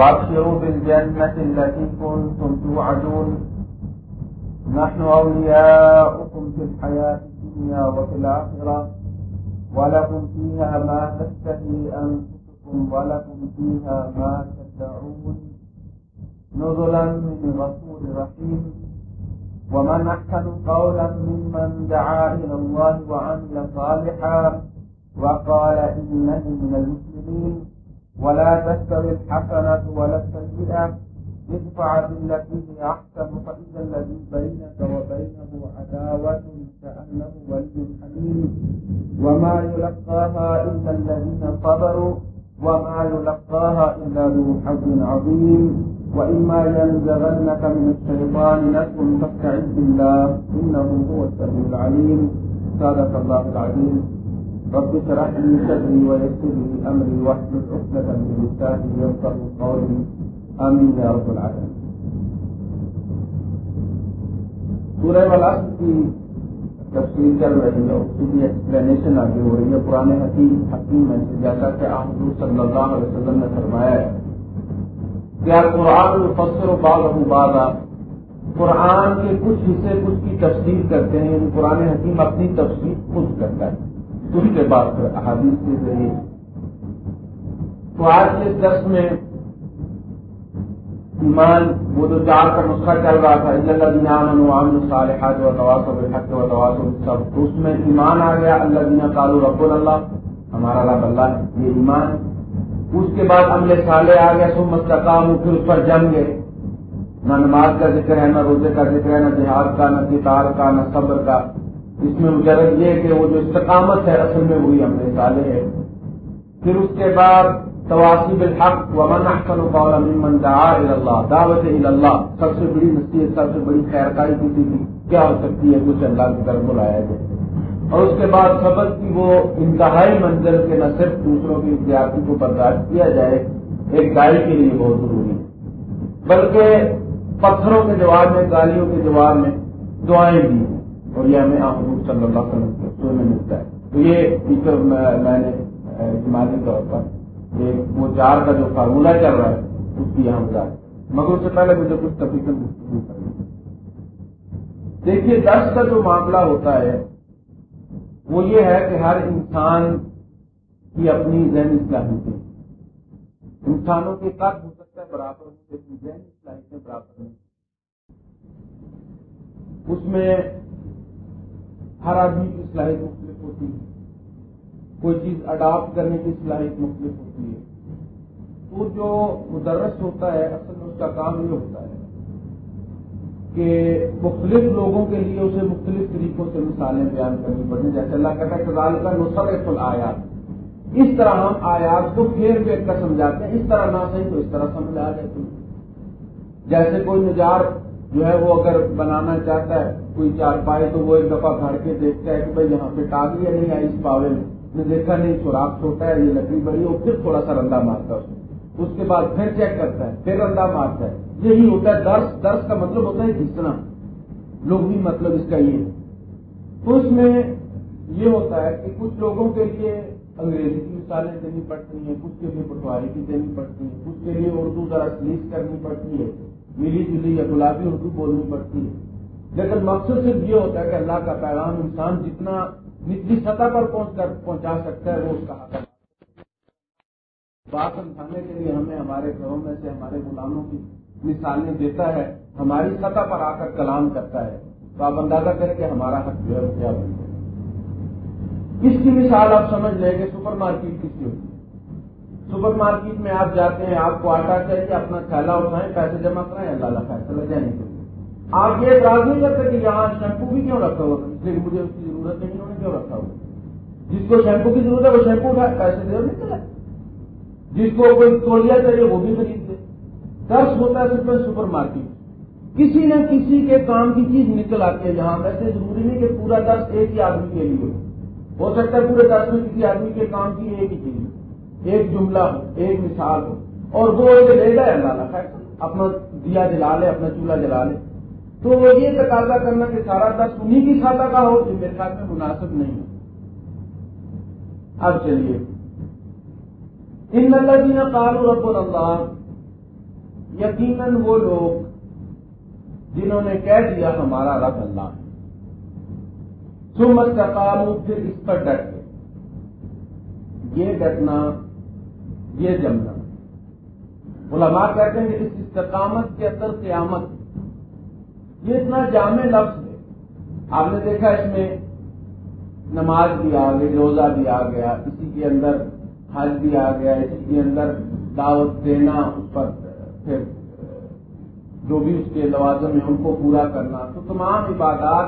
وابشروا بالجنة التي كنتم توعدون نحن أولياؤكم في الحياة الدنيا وفي الآخرة ولكم فيها ما تشتهي أنفسكم ولكم فيها ما تدعون نزلا من غفور رحيم ومن أحسن قولا ممن دعا إلى الله وعمل صالحا وقال إنني من المسلمين ولا تستوي الحسنة ولا السيئة ادفع بالتي هي أحسن فإذا الذي بينك وبينه عداوة كأنه ولي حميم. وما يلقاها إلا الذين صبروا، وما يلقاها إلا ذو حظ عظيم. وإما ينزغنك من الشيطان نسل فاستعذ بالله، إنه هو السميع العليم. صدق الله العظيم. رب اشرح لي صدري ويسر لي امري واحلل عقدة من لساني يفقهوا قولي. امين يا رب العالمين. سورہ والعصر کی تفصیل چل رہی ہے اس کی ایکسپلینیشن آگے ہو رہی ہے۔ پرانے حکیم حکیم میں سے جیسا کہ حضور صلی اللہ علیہ وسلم نے فرمایا ہے کیا قرآن فصر و بعض ابو قرآن کے کچھ حصے کچھ کی تفصیل کرتے ہیں یعنی قرآن حکیم اپنی تفصیل خود کرتا ہے۔ اس کے بعد پھر احادیث کے ذریعے تو آج کے درس میں ایمان، وہ جو چار کا نسخہ چل رہا تھا اللہ دینا عام صالحات و تواس حق و تواس سب اس میں ایمان آ گیا۔ اللہ دینا کالو رب اللہ ہمارا رب اللہ یہ ایمان۔ اس کے بعد عمل صالح آ گیا سو مستقام پھر اس پر جم گئے۔ نہ نماز کا ذکر ہے، نہ روزے کا ذکر ہے، نہ جہاد کا، نہ کتاب کا، نہ صبر کا۔ اس میں مجرد یہ کہ وہ جو استقامت ہے، اصل میں وہی ہم نے سالے ہے پھر اس کے بعد تواسی بالحق ومن احسن قولا ممن دعا الى اللہ دعوت الى اللہ سب سے بڑی نصیحت سب سے بڑی خیرکاری کسی کی کیا ہو سکتی ہے، کچھ اللہ کی طرف بلایا جائے۔ اور اس کے بعد سبق کی وہ انتہائی منزل کے نہ صرف دوسروں کی اختیارتی کو برداشت کیا جائے، ایک گائے کے لیے بہت ضروری۔ ہے بلکہ پتھروں کے جواب میں، گالیوں کے جواب میں دعائیں بھی۔ ہیں اور یہ ہمیں حضور صلی اللہ علیہ وسلم کے سو میں ملتا ہے۔ تو یہ ٹیچر میں نے جماعتی طور پر ایک وہ چار کا جو فارمولا چل رہا ہے، اس کی یہاں بتا مگر اس سے پہلے مجھے کچھ تفریح گفتگو کرنی دیکھیے، درس کا جو معاملہ ہوتا ہے، وہ یہ ہے کہ ہر انسان کی اپنی ذہنی صلاحیتیں انسانوں کے قد ہو سکتا ہے برابر ہوں لیکن ذہنی صلاحیتیں برابر نہیں۔ اس میں ہر آدمی کی صلاحیت مختلف ہوتی ہے۔ کوئی چیز اڈاپٹ کرنے کی صلاحیت مختلف ہوتی ہے۔ تو جو مدرس ہوتا ہے، اصل میں اس کا کام یہ ہوتا ہے کہ مختلف لوگوں کے لیے اسے مختلف طریقوں سے مثالیں بیان کرنی پڑیں۔ جیسے اللہ کہتا ہے کزال کا نصرف آیات اس طرح ہم آیات کو پھیر پھیر کر سمجھاتے ہیں۔ اس طرح نہ صحیح تو اس طرح سمجھ آ جاتی جیسے کوئی نجار جو ہے وہ اگر بنانا چاہتا ہے، کوئی چار پائے تو وہ ایک دفعہ گھر کے دیکھتا ہے کہ بھائی یہاں پہ ٹاگی یا نہیں آئی اس پاوے میں۔ دیکھا نہیں، سوراخ چھوٹا ہے، یہ لکڑی بڑی اور پھر تھوڑا سا رندا مارتا ہے اس کے بعد پھر چیک کرتا ہے، پھر رندا مارتا ہے۔ یہی ہوتا ہے، درس درس کا مطلب ہوتا ہے کھینچنا لوگ بھی مطلب اس کا یہ ہے۔ تو اس میں یہ ہوتا ہے کہ کچھ لوگوں کے لیے انگریزی کی مثالیں دینی پڑتی ہیں، کچھ کے لیے پٹواری کی دینی پڑتی ہیں، کچھ کے لیے اردو ذرا سلیس کرنی پڑتی ہے۔ ملی جلی یا گلابی اردو بولنی پڑتی ہے لیکن مقصد صرف یہ ہوتا ہے کہ اللہ کا پیغام انسان جتنا نچلی سطح پر پہنچ کر پہنچا سکتا ہے، وہ اس کا حق ہے۔ بات سمجھانے کے لیے ہمیں ہمارے گھروں میں سے ہمارے غلاموں کی مثالیں دیتا ہے، ہماری سطح پر آ کر کلام کرتا ہے۔ تو آپ اندازہ کریں کہ ہمارا حق جو ہے وہ کیا بن اس کی مثال آپ سمجھ لیں کہ سپر مارکیٹ کس کی ہوتی ہے؟ سپر مارکیٹ میں آپ جاتے ہیں، آپ کو آٹا چاہیے، اپنا تھیلا اٹھائیں، پیسے جمع کرائیں، اللہ کا فیصلہ جانے کے آپ یہ اعتراض نہیں کرتے کہ یہاں شیمپو بھی کیوں رکھا ہوا اس لیے مجھے اس کی ضرورت نہیں، انہوں نے کیوں رکھا ہوا جس کو شیمپو کی ضرورت ہے، وہ شیمپو اٹھائے، پیسے دے نہیں جس کو کوئی تولیا چاہیے، وہ بھی خرید دے درس ہوتا ہے صرف سپر مارکیٹ۔ کسی نہ کسی کے کام کی چیز نکل آتی ہے جہاں۔ ویسے ضروری نہیں کہ پورا درس ایک ہی آدمی کے لیے ہو۔ سکتا ہے پورے درس میں کسی آدمی کے کام کی ایک ہی چیز ایک جملہ ہو، ایک مثال ہو۔ اور وہ لے گا اللہ خیر۔ اپنا دیا جلا لے، اپنا چولہا جلا لے۔ تو وہ یہ تقاضا کرنا کہ سارا دس انہیں کی سادہ کا ہو جو میرے خیال میں مناسب نہیں ہے اب چلیے۔ ان اللہ جی نے رب اللہ، یقیناً وہ لوگ جنہوں نے کہہ دیا ہمارا رب اللہ۔ سمت کا پھر اس پر ڈٹ گئے۔ یہ ڈٹنا یہ جمنا علماء کہتے ہیں کہ اس استقامت کے اندر قیامت۔ یہ اتنا جامع لفظ ہے۔ آپ نے دیکھا اس میں نماز بھی آ گئی، روزہ بھی آ گیا، اسی کے اندر حج بھی آ گیا، اسی کے اندر دعوت دینا، اس پر پھر جو بھی اس کے لوازم ہیں ان کو پورا کرنا۔ تو تمام عبادات،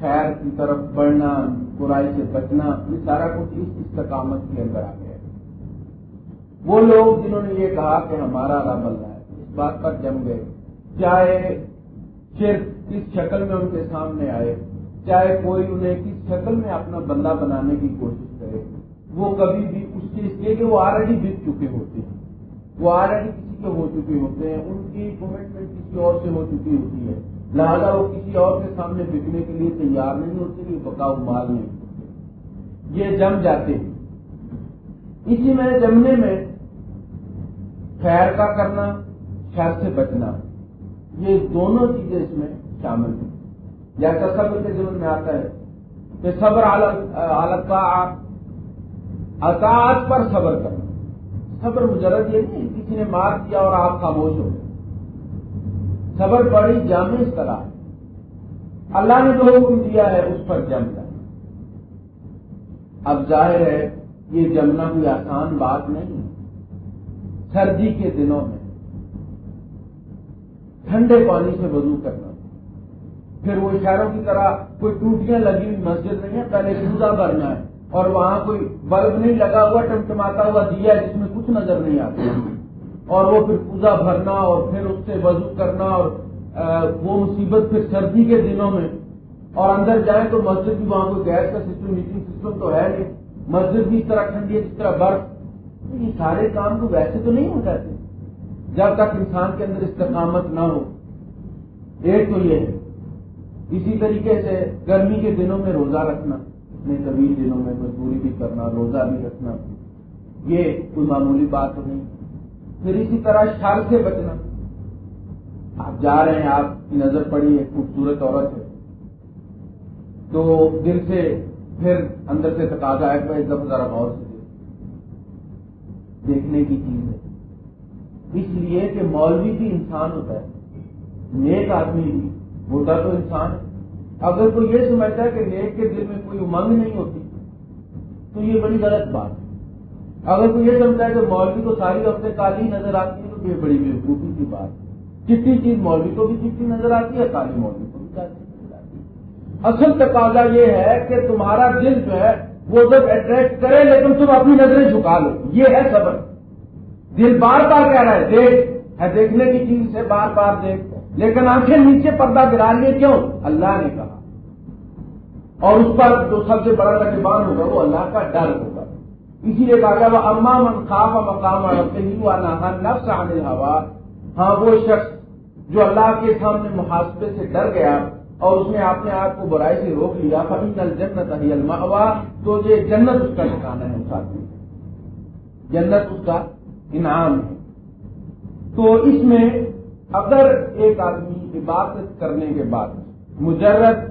خیر کی طرف بڑھنا برائی سے بچنا، یہ سارا کچھ اس استقامت کے اندر آ گیا۔ وہ لوگ جنہوں نے یہ کہا کہ ہمارا رب اللہ ہے، اس بات پر جم گئے۔ چاہے صرف کس شکل میں ان کے سامنے آئے، چاہے کوئی انہیں کس شکل میں اپنا بندہ بنانے کی کوشش کرے، وہ کبھی بھی اس چیز کے کہ وہ آلریڈی بک چکے ہوتے ہیں۔ وہ آلریڈی کسی کے ہو چکے ہوتے ہیں، ان کی کمٹمنٹ کسی اور سے ہو چکی ہوتی ہے۔ لہذا وہ کسی اور کے سامنے بکنے کے لیے تیار نہیں ہوتے کہ بکاؤ مال نہیں۔ ہوتے یہ جم جاتے ہیں۔ اسی میں جمنے میں خیر کا کرنا خیر سے بچنا، یہ دونوں چیزیں اس میں شامل ہیں۔ جیسا صبر کے ذمن میں آتا ہے کہ صبر عالت کا اطاعت پر صبر کرنا۔ صبر مجرد یہ نہیں کسی نے مار دیا اور آپ خاموش ہو گئے۔ صبر بڑی جامع اس طرح ہے۔ اللہ نے جو حکم دیا ہے، اس پر جم جائے اب ظاہر ہے یہ جمنا کوئی آسان بات نہیں سردی کے دنوں میں ٹھنڈے پانی سے وضو کرنا۔ پھر وہ شہروں کی طرح کوئی ٹوٹیاں لگی ہوئی مسجد نہیں ہے پہلے پوزا بھرنا ہے۔ اور وہاں کوئی بلب نہیں لگا ہوا، ٹمٹماتا ہوا دیا جس میں کچھ نظر نہیں آتا۔ اور وہ پھر پوزا بھرنا اور پھر اس سے وضو کرنا اور وہ مصیبت پھر سردی کے دنوں میں۔ اور اندر جائیں تو مسجد بھی وہاں کوئی گیس کا سسٹم، میٹنگ سسٹم تو ہے نہیں۔ مسجد بھی اس طرح ٹھنڈی ہے جس طرح برف۔ یہ سارے کام تو ویسے تو نہیں ہو جاتے جب تک انسان کے اندر استقامت نہ ہو۔ ایک تو یہ ہے، اسی طریقے سے گرمی کے دنوں میں روزہ رکھنا اتنے طویل دنوں میں مزدوری بھی کرنا، روزہ بھی رکھنا۔ یہ کوئی معمولی بات تو نہیں۔ پھر اسی طرح شر سے بچنا۔ آپ جا رہے ہیں، آپ کی نظر پڑی، ایک خوبصورت عورت ہے۔ تو دل سے پھر اندر سے تقاضا ہے ایک دم ذرا غور سے دیکھنے کی چیز ہے۔ اس لیے کہ مولوی بھی انسان ہوتا ہے۔ نیک آدمی بھی۔ ہوتا تو انسان ہے۔ اگر کوئی یہ سمجھتا ہے کہ نیک کے دل میں کوئی امنگ نہیں ہوتی، تو یہ بڑی غلط بات ہے۔ اگر کوئی یہ سمجھتا ہے کہ مولوی کو ساری ہفتے کالی نظر آتی ہے تو یہ بڑی بےوقوفی کی بات ہے۔ چٹی چیز مولوی کو بھی چٹی نظر آتی ہے، کالی مولوی کو بھی کالی نظر آتی ہے اصل تقاضا یہ ہے کہ تمہارا دل جو ہے وہ جب اٹریکٹ کرے لیکن تم اپنی نظریں جھکا لو۔ یہ ہے سبر دل بار بار کہہ رہا ہے، دیکھ۔ ہے دیکھنے کی چیز سے بار بار دیکھ۔ لیکن آنکھیں نیچے پردہ گرا لیے کیوں؟ اللہ نے کہا۔ اور اس پر جو سب سے بڑا نقبان ہوگا وہ اللہ کا ڈر ہوگا۔ اسی لیے کہا گیا، وہ اما من خواب مقام نفس عن ہوا ہاں وہ شخص جو اللہ کے سامنے محاسبے سے ڈر گیا اور اس میں آپ نے آپ کو برائی سے روک لیا۔ فنی جنت علی المحوا تو یہ جنت اس کا ٹھکانا ہے اس آدمی جنت اس کا انعام ہے۔ تو اس میں اگر ایک آدمی عبادت کرنے کے بعد مجرد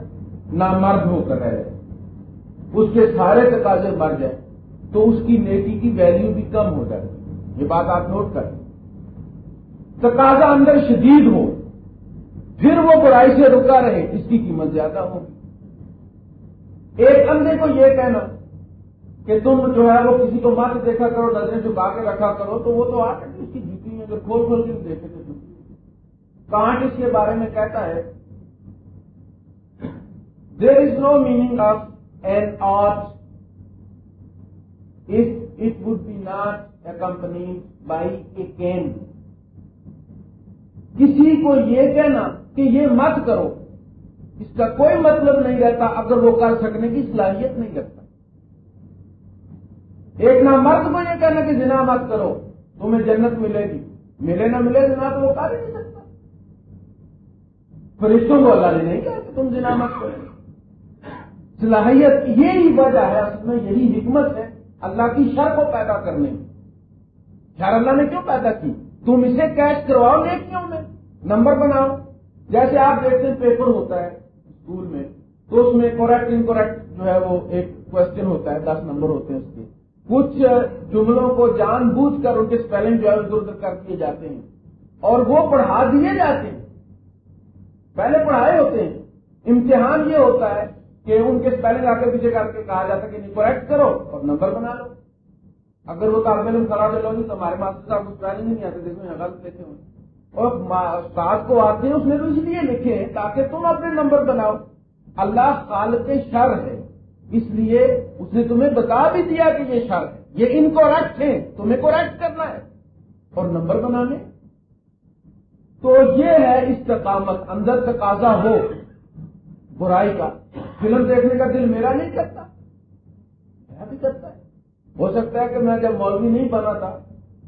نہ مرد ہو کر رہے، اس کے سارے تقاضے مر جائیں، تو اس کی نیکی کی ویلیو بھی کم ہو جائے یہ بات آپ نوٹ کریں۔ تقاضا اندر شدید ہو۔ پھر وہ برائی سے رکا رہے، اس کی قیمت زیادہ ہوگی ایک اندھے کو یہ کہنا کہ تم جو ہے وہ کسی کو مت دیکھا کرو، نظریں چکا کے رکھا کرو، تو وہ تو آ کر اس کی جوتی اگر کھول کھول کے دیکھے تو کانٹ اس کے بارے میں کہتا ہے there is no meaning of an art if it would be not accompanied by a can کسی کو یہ کہنا کہ یہ مت کرو۔ اس کا کوئی مطلب نہیں رہتا اگر وہ کر سکنے کی صلاحیت نہیں رکھتا۔ ایک نہ مرد کو یہ کہنا کہ جنا مت کرو، تمہیں جنت ملے گی۔ ملے نہ ملے جنا تو وہ کر ہی نہیں سکتا۔ فرشتوں کو اللہ نے نہیں کہا کہ تم جنا مت کرو۔ صلاحیت یہی وجہ ہے اصل میں یہی حکمت ہے اللہ کی شر کو پیدا کرنے میں۔ شر اللہ نے کیوں پیدا کی؟ تم اسے کیش کرواؤ نیکیوں میں۔ نمبر بناؤ۔ جیسے آپ دیکھتے ہیں پیپر ہوتا ہے اسکول میں، تو اس میں کوریکٹ انکوریکٹ جو ہے وہ ایک کوشچن ہوتا ہے، دس نمبر ہوتے ہیں اس کے۔ کچھ جملوں کو جان بوجھ کر ان کے اسپیلنگ جو ہے ادھر ادھر کر دیے جاتے ہیں۔ اور وہ پڑھا دیے جاتے ہیں۔ پہلے پڑھائے ہوتے ہیں۔ امتحان یہ ہوتا ہے کہ ان کے اسپیلنگ آ کے پیچھے کر کے کہا جاتا ہے کہ کریکٹ کرو اور نمبر بنا لو۔ اگر وہ طالب علم خراب لو گی تو ہمارے ماسٹر صاحب کو اسپیلنگ نہیں آتے دیکھو یہاں غلط لکھے ہوئے۔ اور استاد کو آتے ہیں، اس نے تو اس لیے لکھے ہیں تاکہ تم اپنے نمبر بناؤ۔ اللہ خالق شر ہے، اس لیے اس نے تمہیں بتا بھی دیا کہ یہ شر ہے۔ یہ انکوریکٹ ہے، تمہیں کوریکٹ کرنا ہے۔ اور نمبر بنانے۔ تو یہ ہے استقامت، اندر تقاضا ہو۔ برائی کا۔ فلم دیکھنے کا دل میرا نہیں کرتا۔ میرا بھی کرتا ہے۔ ہو سکتا ہے کہ میں جب مولوی نہیں بنا تھا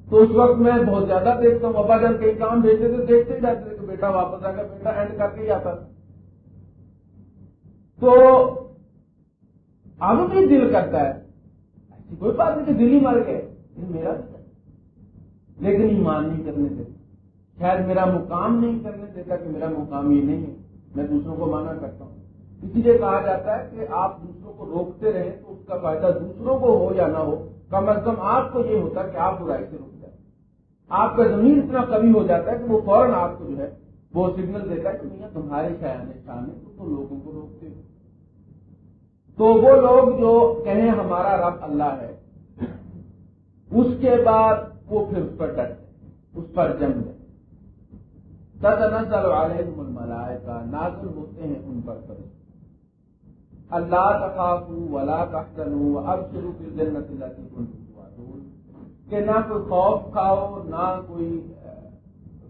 تو اس وقت میں بہت زیادہ دیکھتا ہوں۔ ابا جب کئی کام بھیجتے تھے، دیکھتے ہی جاتے تھے کہ بیٹا واپس آ کر بیٹا اینڈ کر کے ہی آتا تھا۔ تو اب بھی دل کرتا ہے۔ ایسی کوئی بات نہیں کہ دل ہی مر گئے۔ میرا بھی لیکن ایمان نہیں کرنے دیتا۔ شاید میرا مقام نہیں کرنے دیتا کہ میرا مقام یہ نہیں ہے۔ میں دوسروں کو مانا کرتا ہوں۔ اسی لیے کہا جاتا ہے کہ آپ دوسروں کو روکتے رہیں تو اس کا فائدہ دوسروں کو ہو یا نہ ہو، کم از کم آپ کو یہ ہوتا کہ آپ برائی سے روک آپ کا زمین اتنا کمی ہو جاتا ہے کہ وہ فوراً آپ کو جو ہے وہ سگنل دیتا ہے کہ تمہارے شاید شان ہے تو لوگوں کو روکتے ہو۔ تو وہ لوگ جو کہیں ہمارا رب اللہ ہے، اس کے بعد وہ پھر اس پر ڈرتے اس پر جم گئے تد نظر علیہم الملائکہ، نازل ہوتے ہیں ان پر فرشتے اللہ تخافو ولا تحزنوا وابشروا بالجنة التي كنتم کہ نہ کوئی خوف کھاؤ، نہ کوئی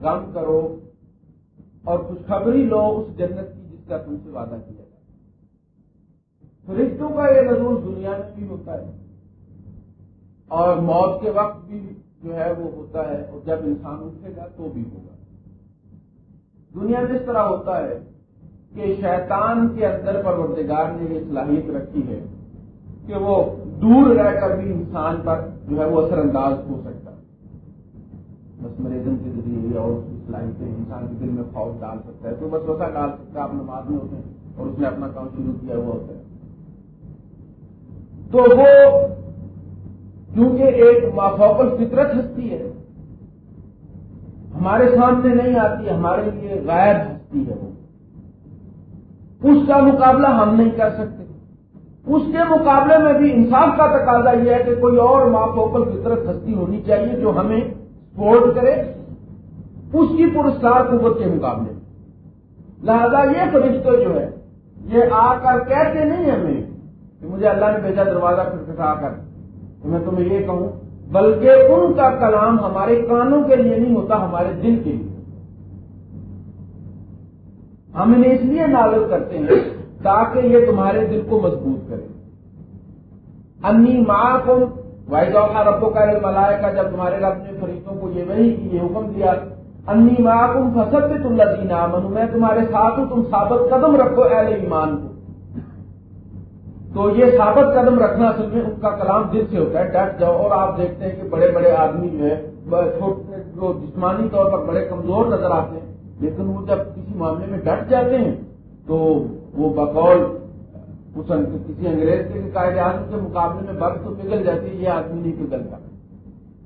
غم کرو۔ اور خوشخبری لو اس جنت کی جس کا تم سے وعدہ کیا فرشتوں کا یہ نظور دنیا میں بھی ہوتا ہے۔ اور موت کے وقت بھی جو ہے وہ ہوتا ہے۔ اور جب انسان اٹھے گا تو بھی ہوگا۔ دنیا میں اس طرح ہوتا ہے کہ شیطان کے اندر پروردگار نے یہ صلاحیت رکھی ہے کہ وہ دور رہ کر بھی انسان پر جو ہے وہ اثر انداز ہو سکتا بس مریضم کے ذریعے اور اس کی صلاحیتیں انسان کے دل میں خوف ڈال سکتا ہے۔ تو بس ویسا ڈال سکتا ہے، آپ نماز میں ہوتے ہیں اور اس نے اپنا کام شروع کیا ہوا ہوتا ہے۔ تو وہ کیونکہ ایک مافوقل فطرت ہستی ہے، ہمارے سامنے نہیں آتی، ہمارے لیے غیر ہستی ہے وہ۔ اس کا مقابلہ ہم نہیں کر سکتے۔ اس کے مقابلے میں بھی انصاف کا تقاضا یہ ہے کہ کوئی اور ماں مافوقل فطرت ہستی ہونی چاہیے جو ہمیں سپورٹ کرے، اس کی پرسکار قوت کے مقابلے میں۔ لہذا یہ فرشتے جو ہے، یہ آ کر کہتے نہیں ہمیں کہ مجھے اللہ نے بھیجا دروازہ کھٹکھٹا کر۔ تو میں تمہیں یہ کہوں، بلکہ ان کا کلام ہمارے کانوں کے لیے نہیں ہوتا، ہمارے دل کے لیے۔ ہم انہیں اس لیے نازل کرتے ہیں تاکہ یہ تمہارے دل کو مضبوط کرے۔ انی ماں کو واحد ربو کا ملائے کا جب تمہارے رب نے فریقوں کو یہ وہی یہ حکم دیا، انی ماں کم فصل بھی تم لدینا من میں تمہارے ساتھ ہوں، تم ثابت قدم رکھو اہل ایمان کو۔ تو یہ ثابت قدم رکھنا اصل میں ان کا کلام دل سے ہوتا ہے، ڈٹ جاؤ۔ اور آپ دیکھتے ہیں کہ بڑے بڑے آدمی جو ہے جو جسمانی طور پر بڑے کمزور نظر آتے ہیں، لیکن وہ جب کسی معاملے میں ڈٹ جاتے ہیں تو وہ بقول کسی انگریز کے قائد اعظم کے مقابلے میں برف تو پگھل جاتی ہے، یہ آدمی نہیں پگھلتا۔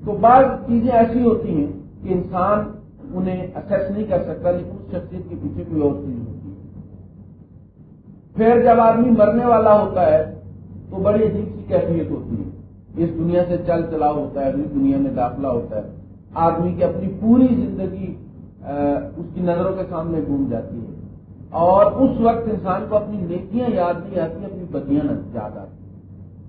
تو بعض چیزیں ایسی ہوتی ہیں کہ انسان انہیں اسیس نہیں کر سکتا، لیکن اس شخصیت کے پیچھے کوئی اور چیز ہوتی ہے۔ پھر جب آدمی مرنے والا ہوتا ہے، تو بڑی عجیب سی کیفیت ہوتی ہے۔ اس دنیا سے چل چلا ہوتا ہے اگلی دنیا میں داخلہ ہوتا ہے۔ آدمی کی اپنی پوری زندگی اس کی نظروں کے سامنے گھوم جاتی ہے۔ اور اس وقت انسان کو اپنی نیکیاں یاد نہیں آتی، اپنی بدیاں یاد آتی۔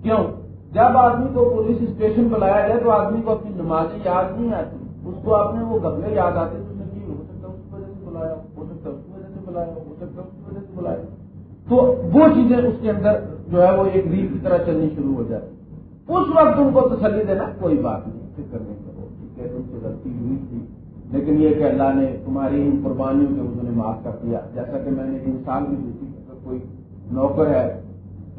کیوں؟ جب آدمی کو پولیس اسٹیشن بلایا جائے تو آدمی کو اپنی نمازیں یاد نہیں آتی۔ اس کو آپ نے وہ گبلے یاد آتے اس نے ہو سکتا اس کی وجہ سے بلایا، ہو سکتا اس کی وجہ سے بلایا، ہو سکتا اس کی وجہ سے بلایا۔ تو وہ چیزیں اس کے اندر جو ہے وہ ایک ریت کی طرح چلنی شروع ہو جاتی۔ اس وقت ان کو تسلی دینا کوئی بات نہیں، فکر نہیں کرو، ٹھیک ہے تم سے غلطی ہوئی تھی۔ لیکن یہ کہ اللہ نے تمہاری ان قربانیوں کے انہوں نے معاف کر دیا۔ جیسا کہ میں نے ایک مثال بھی دی تھی اگر کوئی نوکر ہے،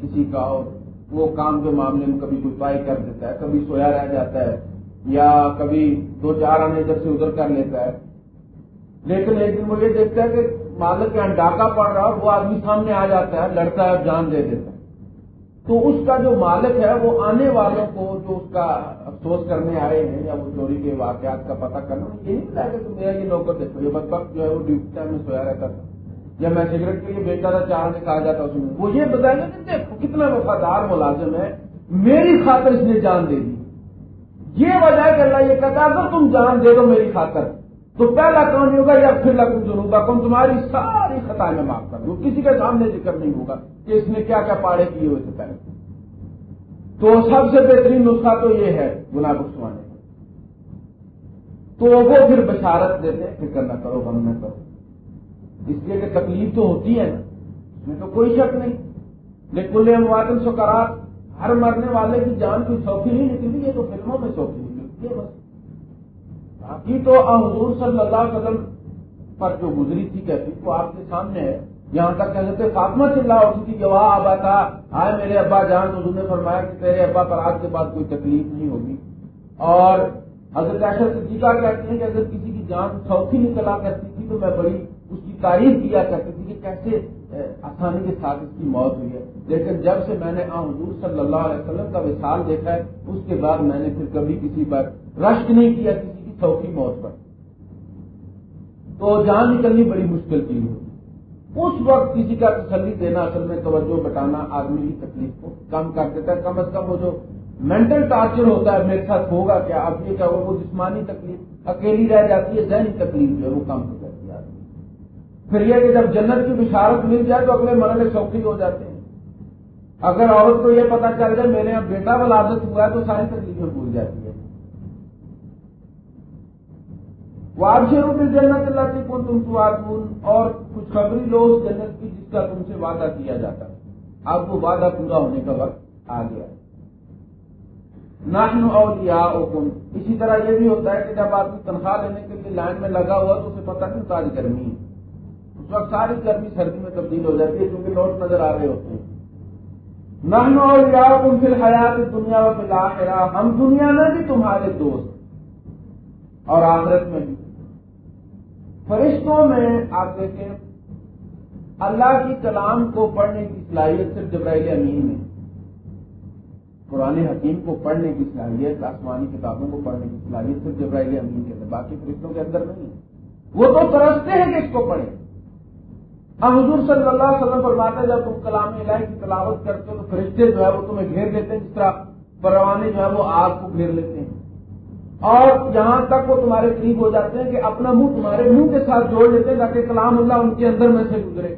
کسی کا اور وہ کام کے معاملے میں کبھی کوئی پائی کر دیتا ہے، کبھی سویا رہ جاتا ہے، یا کبھی دو چار آنے ادھر سے ادھر کر لیتا ہے۔ لیکن ایک دن وہ یہ دیکھتا ہے کہ مالک یہاں ڈاکہ پڑ رہا ہے وہ آدمی سامنے آ جاتا ہے، لڑتا ہے جان دے دیتا ہے۔ تو اس کا جو مالک ہے وہ آنے والوں کو جو اس کا افسوس کرنے آئے ہیں یا وہ چوری کے واقعات کا پتہ کرنا یہ نہیں بتایا کہ میرا یہ نوکر دیکھو، یہ بد وقت جو ہے وہ ڈیوٹی ٹائم میں سویا رہتا تھا۔ یا میں سگریٹ کے لیے بیچتا تھا چار نے کہا جاتا اس میں وہ یہ بتائیں گے کہ دیکھو کتنا وفادار ملازم ہے، میری خاطر اس نے جان دے دی۔ یہ وجہ ہے کہ اللہ یہ کہتا اگر تم جان دے دو میری خاطر۔ تو پہلا کام ہوگا یا پھر لگوں جنوبا کم تمہاری ساری خطائیں میں معاف کر دوں کسی کے سامنے ذکر نہیں ہوگا کہ اس نے کیا کیا پاڑے کیے ہوئے تھے پہلے۔ تو سب سے بہترین نسخہ تو یہ ہے گنا بخشوانے کا تو وہ پھر بشارت دیتے ہیں، فکر نہ کرو، غم نہ کرو۔ اس لیے کہ تکلیف تو ہوتی ہے نا، اس میں تو کوئی شک نہیں۔ لیکن موادن سو کرار ہر مرنے والے کی جان کی سوکھی نہیں نکلتی ہے تو فلموں میں سوکھی نکلتی ہے۔ بس۔ باقی تو حضور صلی اللہ علیہ وسلم پر جو گزری تھی کہتی وہ آپ کے سامنے ہے۔ یہاں تک کہتے فاطمہ چل رہا ہوتی تھی کہ وہاں آبا تھا آئے میرے ابا جان، تو نے فرمایا کہ تیرے ابا پر آج کے بعد کوئی تکلیف نہیں ہوگی۔ اور حضرت عائشہ صدیقہ کہتے ہیں کہ اگر کسی کی جان سوکھی نکلا کرتی تھی تو میں بڑی اس کی تعریف کیا کرتی تھی کہ کیسے آسانی کے ساتھ اس کی موت ہوئی ہے۔ لیکن جب سے میں نے آ حضور صلی اللہ علیہ وسلم کا وصال دیکھا ہے، اس کے بعد میں نے پھر کبھی کسی پر رشک نہیں کیا، کسی سوکھی موت پر۔ تو جان نکلنی بڑی مشکل چیز ہوتی اس وقت کسی کا تسلی دینا، اصل میں توجہ بٹانا آدمی کی تکلیف کو کم کر دیتا ہے۔ کم از کم وہ جو مینٹل ٹارچر ہوتا ہے، میرے ساتھ ہوگا کیا؟ اب یہ کیا وہ جسمانی تکلیف، اکیلی رہ جاتی ہے، ذہنی تکلیف جو ہے وہ کم ہو جاتی ہے۔ پھر یہ کہ جب جنت کی بشارت مل جائے تو اگلے مرحلے سوکھی ہو جاتے ہیں۔ اگر عورت کو یہ پتا چل جائے، میرے یہاں بیٹا ولادت ہوا ہے تو ساری تکلیفیں بھول جاتی ہے وہ شروع میں جنت اللہ کی کون تم تو اور کچھ خبری لو اس جنت کی جس کا تم سے وعدہ کیا جاتا ہے۔ اب وہ وعدہ پورا ہونے کا وقت آ گیا۔ ناشن اور یا اسی طرح یہ بھی ہوتا ہے کہ جب آدمی تنخواہ لینے کے لیے لائن میں لگا ہوا تو اسے پتہ نہیں ساری گرمی ہے۔ اس وقت ساری گرمی سردی میں تبدیل ہو جاتی ہے کیونکہ نوٹ نظر آ رہے ہوتے ہیں۔ نحن اور یا کن پھر حیات دنیا و فی ہم دنیا میں بھی تمہارے دوست اور آخرت میں بھی۔ فرشتوں میں آپ دیکھیں، اللہ کی کلام کو پڑھنے کی صلاحیت صرف جبرائیل امین میں۔ قرآن حکیم کو پڑھنے کی صلاحیت، آسمانی کتابوں کو پڑھنے کی صلاحیت صرف جبرائیل امین کے اندر، باقی فرشتوں کے اندر نہیں۔ وہ تو ترستے ہیں کہ اس کو پڑھیں۔ ہم حضور صلی اللہ علیہ وسلم فرماتے ہیں، جب تم کلام الہی کی تلاوت کرتے ہو تو فرشتے جو ہے وہ تمہیں گھیر لیتے ہیں، جس طرح پروانے جو ہے وہ آگ کو گھیر لیتے ہیں۔ اور یہاں تک وہ تمہارے قریب ہو جاتے ہیں کہ اپنا منہ تمہارے منہ کے ساتھ جوڑ لیتے ہیں تاکہ کلام اللہ ان کے اندر میں سے گزرے۔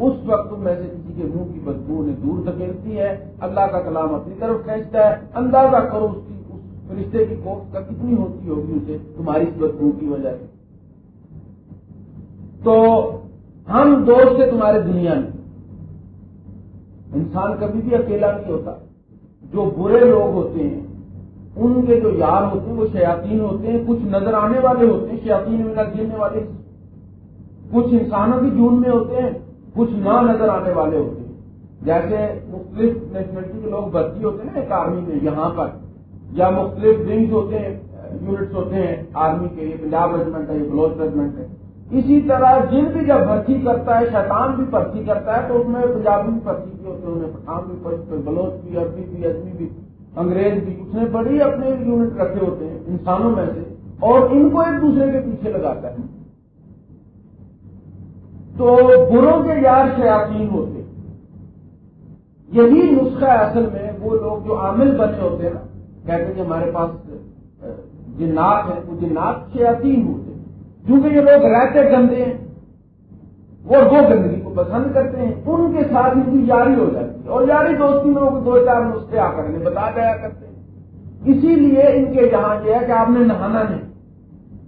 اس وقت تم میں سے کسی کے منہ کی بدبو انہیں دور دھکیلتی ہے، اللہ کا کلام اپنی طرف کھینچتا ہے، اندازہ کرو اس کی، اس رشتے کی کوف کا کتنی ہوتی ہوگی اسے، تمہاری اس بدبو کی وجہ سے۔ تو ہم دوست ہیں تمہارے دنیا میں۔ انسان کبھی بھی اکیلا نہیں ہوتا۔ جو برے لوگ ہوتے ہیں ان کے جو یار ہوتے ہیں، وہ شیاطین ہوتے ہیں، کچھ نظر آنے والے ہوتے ہیں، شیاطین میں نہ گرنے والے۔ کچھ انسانوں کی جون میں ہوتے ہیں، کچھ نہ نظر آنے والے ہوتے ہیں۔ جیسے مختلف نیشنلٹی کے لوگ بھرتی ہوتے ہیں ایک آرمی میں، یہاں پر۔ یا مختلف ونگز ہوتے ہیں یونٹس ہوتے ہیں آرمی کے، یہ پنجاب ریجمنٹ ہے، یہ بلوچ ریجمنٹ ہے۔ اسی طرح جن بھی جب بھرتی کرتا ہے، شیطان بھی بھرتی کرتا ہے، تو اس میں پنجابی بھی بھرتی کی ہوتے ہیں پٹھان بھی بلوچ بھی، عربی بھی اجمی بھی۔ انگریز بھی اس نے بڑی اپنے یونٹ رکھے ہوتے ہیں، انسانوں میں سے، اور ان کو ایک دوسرے کے پیچھے لگاتا ہے۔ تو بروں کے یار شیاطین ہوتے یہی نسخہ اصل میں وہ لوگ جو عامل بنے ہوتے ہیں نا، کہتے ہیں کہ ہمارے پاس جنات ہیں، وہ جنات شیاطین ہوتے ہیں۔ کیونکہ یہ لوگ رہتے گندے ہیں۔ وہ گندگی۔ کو پسند کرتے ہیں، ان کے ساتھ ان کی یاری ہو جاتی ہے۔ اور یاری دوستی میں دو چار نسخے آ کر بتا دیا کرتے ہیں۔ اسی لیے ان کے یہاں یہ ہے کہ آپ نے نہانا نہیں۔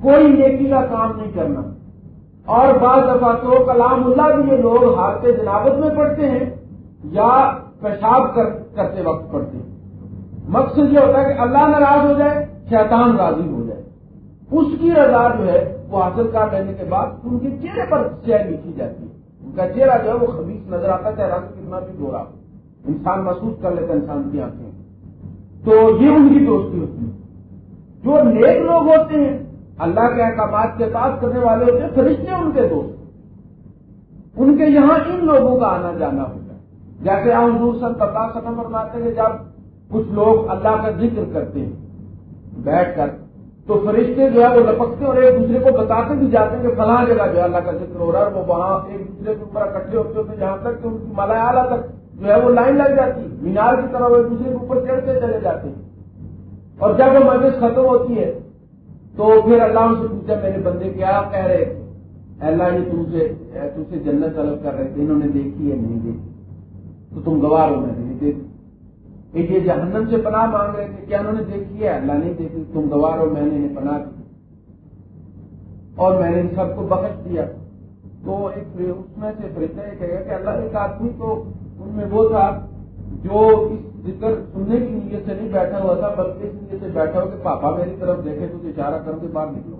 کوئی نیکی کا کام نہیں کرنا۔ اور بعض دفعہ تو کلام اللہ بھی یہ لوگ ہارتے جنابت میں پڑھتے ہیں یا پیشاب کرتے وقت پڑھتے ہیں۔ مقصد یہ ہوتا ہے کہ اللہ ناراض ہو جائے، شیطان راضی ہو جائے۔ اس کی رضا جو ہے وہ حاصل کر لینے کے بعد ان کے چہرے پر سیاہ لکھی جاتی ہے۔ کا چہرہ جو ہے وہ خبیص نظر آتا ہے رنگ کتنا بھی دورا انسان محسوس کر لیتا انسان کی آنکھیں۔ تو یہ ان کی دوستی ہوتی ہے۔ جو نیک لوگ ہوتے ہیں، اللہ کے احکامات کے پاس کرنے والے ہوتے ہیں، فرشتے ان کے دوست۔ ان کے یہاں ان لوگوں کا آنا جانا ہوتا ہے۔ جیسے ہم حضور صلی اللہ علیہ وسلم فرماتے ہیں جب کچھ لوگ اللہ کا ذکر کرتے ہیں، بیٹھ کر تو فرشتے جو ہے وہ لپکتے اور ایک دوسرے کو بتاتے بھی جاتے ہیں کہ فلاں جگہ جو ہے اللہ کا ذکر ہو رہا ہے وہ وہاں ایک دوسرے کے اوپر اکٹھے ہوتے ہوتے جہاں تک کہ ان کی مالا اعلیٰ تک جو ہے وہ لائن لگ جاتی مینار کی طرح وہ ایک دوسرے کے اوپر چڑھتے چلے جاتے ہیں۔ اور جب وہ مجلس ختم ہوتی ہے تو پھر اللہ ان سے پوچھا، میرے بندے، کیا کہہ رہے اللہ، یہ تم سے تم سے جنت طلب کر رہے تھے، انہوں نے دیکھی ہے نہیں دیکھی؟ تو تم گواہ ہو میں نہیں دیکھی ایک یہ جہنم سے پناہ مانگ رہے تھے۔ کیا انہوں نے دیکھی ہے اللہ نہیں دیکھی تم گوار ہو، میں نے انہیں پناہ دی۔ اور میں نے سب کو بخش دیا۔ تو ایک اس میں سے فرشتہ یہ کہے گا کہ اللہ ایک آدمی تو ان میں وہ تھا جو اس ذکر سننے کی نیت سے نہیں بیٹھا ہوا تھا، بلکہ اس نیت سے بیٹھا ہو کہ پاپا میری طرف دیکھے، تو اشارہ کر کے باہر نکلو۔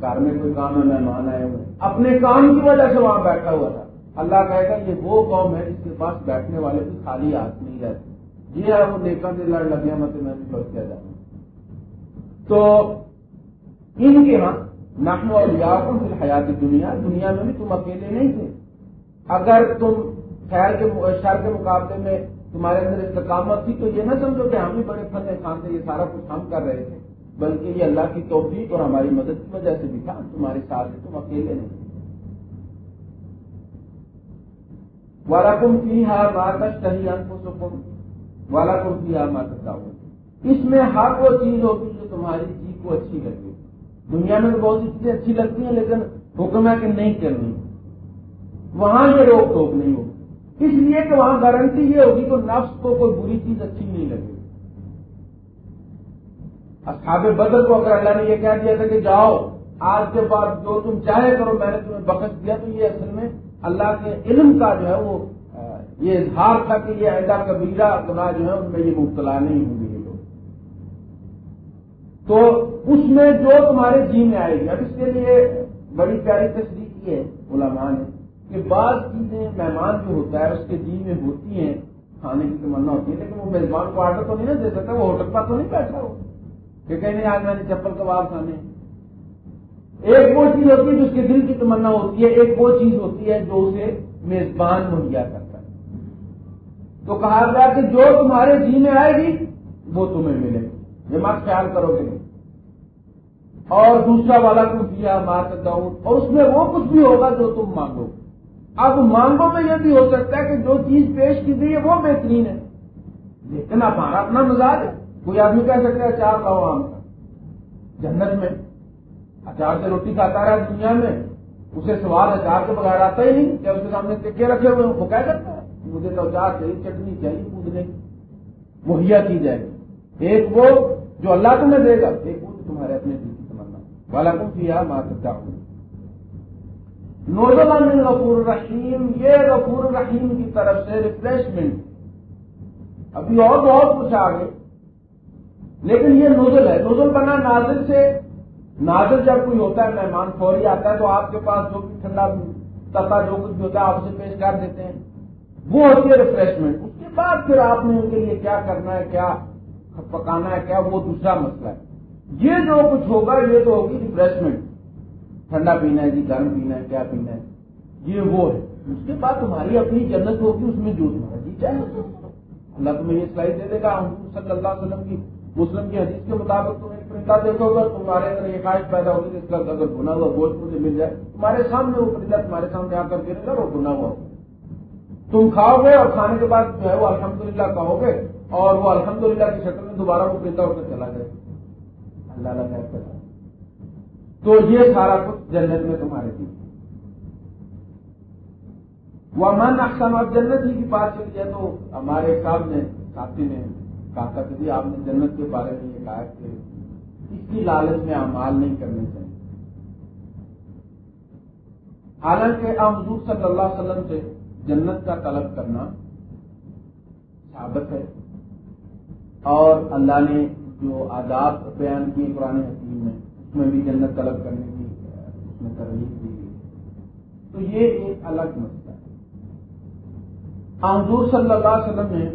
گھر میں کوئی کام ہے، مہمان آئے ہوئے۔ اپنے کام کی وجہ سے وہاں بیٹھا ہوا تھا۔ اللہ کہے گا یہ وہ قوم ہے جس کے پاس بیٹھنے والے بھی خالی ہاتھ نہیں رہتے۔ یہ ہے وہ نیکا سے لڑ لگیا مت میں بھی کیا جاتا تو ان کے ہاں نقل اور یاقم پھر حیات دنیا دنیا میں بھی تم اکیلے نہیں تھے۔ اگر تم خیر کے شہر کے مقابلے میں تمہارے اندر استقامت تھی تو یہ نہ سمجھو کہ ہم بھی بڑے فن خان تھے، یہ سارا کچھ ہم کر رہے تھے۔ بلکہ یہ اللہ کی توفیق اور ہماری مدد کی وجہ سے بھی تھا۔ تمہارے ساتھ تم اکیلے نہیں والا کم کی ہار بارکش کہیں والا کو کیا ماتا اس میں ہر وہ چیز ہوگی جو تمہاری جی کو اچھی لگے دنیا میں تو بہت سی چیزیں اچھی لگتی ہیں، لیکن حکم ہے کہ نہیں کرنی وہاں یہ روک ٹوک نہیں ہوگی۔ اس لیے کہ وہاں گارنٹی یہ ہوگی کہ نفس کو کوئی بری چیز اچھی نہیں لگے۔ اصحاب بدر کو اگر اللہ نے یہ کہہ دیا تھا کہ جاؤ، آج کے بعد جو تم چاہے کرو، میں نے تمہیں بخش دیا، تو یہ اصل میں اللہ کے علم کا جو ہے وہ یہ اظہار تھا کہ یہ ایسا کبیرہ گناہ جو ہے ان میں یہ مبتلا نہیں ہوں گے یہ لوگ۔ تو اس میں جو تمہارے جی میں آئے گی، اب اس کے لیے بڑی پیاری تصدیق کی ہے علماء نے کہ بعض چیزیں مہمان جو ہوتا ہے، اس کے جی میں ہوتی ہیں، کھانے کی تمنا ہوتی ہے، لیکن وہ میزبان کو آرڈر تو نہیں نا دے سکتا، وہ ہوٹل پر تو نہیں بیٹھا ہو۔ کہ کہیں نہیں آج میں نے چپل کباب کھانے ایک وہ چیز ہوتی ہے جو اس کے دل کی تمنا ہوتی ہے، ایک وہ چیز ہوتی ہے جو اسے میزبان مہیا کرتا تو کہا گیا کہ جو تمہارے جی میں آئے گی، وہ تمہیں ملے گی۔ یہ مت خیال کرو گے۔ اور دوسرا والا کچھ دیا مار کرتا ہوں اور اس میں وہ کچھ بھی ہوگا جو تم مانگو۔ اب مانگو میں یہ بھی ہو سکتا ہے کہ جو چیز پیش کی گئی ہے، وہ بہترین ہے۔ لیکن ہمارا اپنا مزاج ہے۔ کوئی آدمی کہہ سکتا ہے اچار لاؤ آم کا۔ جنت میں اچار سے روٹی کھاتا رہا دنیا میں، اسے سواد اچار کے بغیر آتا ہی نہیں کیا اس کے سامنے ٹکے رکھے ہوئے وہ کہہ سکتا ہے۔ مجھے تو چار چاہیے چٹنی چاہیے کودنے کی۔ مہیا کی جائے گی۔ ایک وہ جو اللہ تمہیں دے گا، ایک وہ تمہارے اپنے دل کی تمنا۔ والا کو کیا ماں سکتا ہوں نوزل غفور الرحیم، یہ غفور الرحیم کی طرف سے ریفریشمنٹ ابھی اور بہت کچھ آگے۔ لیکن یہ نوزل ہے۔ نوزل بنا نازل سے۔ نازل جب کوئی ہوتا ہے، مہمان فوری آتا ہے تو آپ کے پاس جو بھی ٹھنڈا تتا جو کچھ بھی ہوتا ہے، آپ اسے پیش کر دیتے ہیں۔ وہ ہوتی ہے ریفریشمنٹ اس کے بعد پھر آپ نے ان کے لیے کیا کرنا ہے، کیا پکانا ہے، کیا وہ دوسرا مسئلہ ہے۔ یہ جو کچھ ہوگا، یہ تو ہوگی ریفریشمنٹ ٹھنڈا پینا ہے جی گرم پینا ہے، کیا پینا ہے؟ یہ وہ ہے۔ اس کے بعد تمہاری اپنی جنت ہوگی، اس میں جو تمہارا جی چاہے اللہ تمہیں یہ سلائی دے دے گا۔ صلی اللہ علیہ وسلم کی، مسلم کی حدیث کے مطابق تم ایک پرندہ دیکھو گا، تمہارے اندر یہ خواہش پیدا ہوگی اس کا اگر گنا ہوا گوشت مجھے مل جائے، تمہارے سامنے وہ پرندہ تمہارے سامنے آ کر گرے گا، وہ گنا ہوا ہوگا۔ تم کھاؤ گے اور کھانے کے بعد جو ہے وہ الحمدللہ کہو گے اور وہ الحمدللہ کی شکل میں دوبارہ وہ پیتا ہو کر چلا جائے اللہ اللہ کر تو یہ سارا کچھ جنت میں تمہارے دی وہ من اقسام اب جنت ہی کی بات چلی ہے تو ہمارے صاحب نے ساتھی نے کہا تھا کہ جی آپ نے جنت کے بارے میں یہ کہا کہ اس کی لالچ میں امال نہیں کرنے چاہیے حالانکہ حضور صلی اللہ علیہ وسلم سے جنت کا طلب کرنا ثابت ہے۔ اور اللہ نے جو آداب بیان کیے پرانے حکیم میں، اس میں بھی جنت طلب کرنے کی، اس میں ترغیب دی گئی۔ تو یہ ایک الگ مسئلہ ہے۔ حضور صلی اللہ علیہ وسلم نے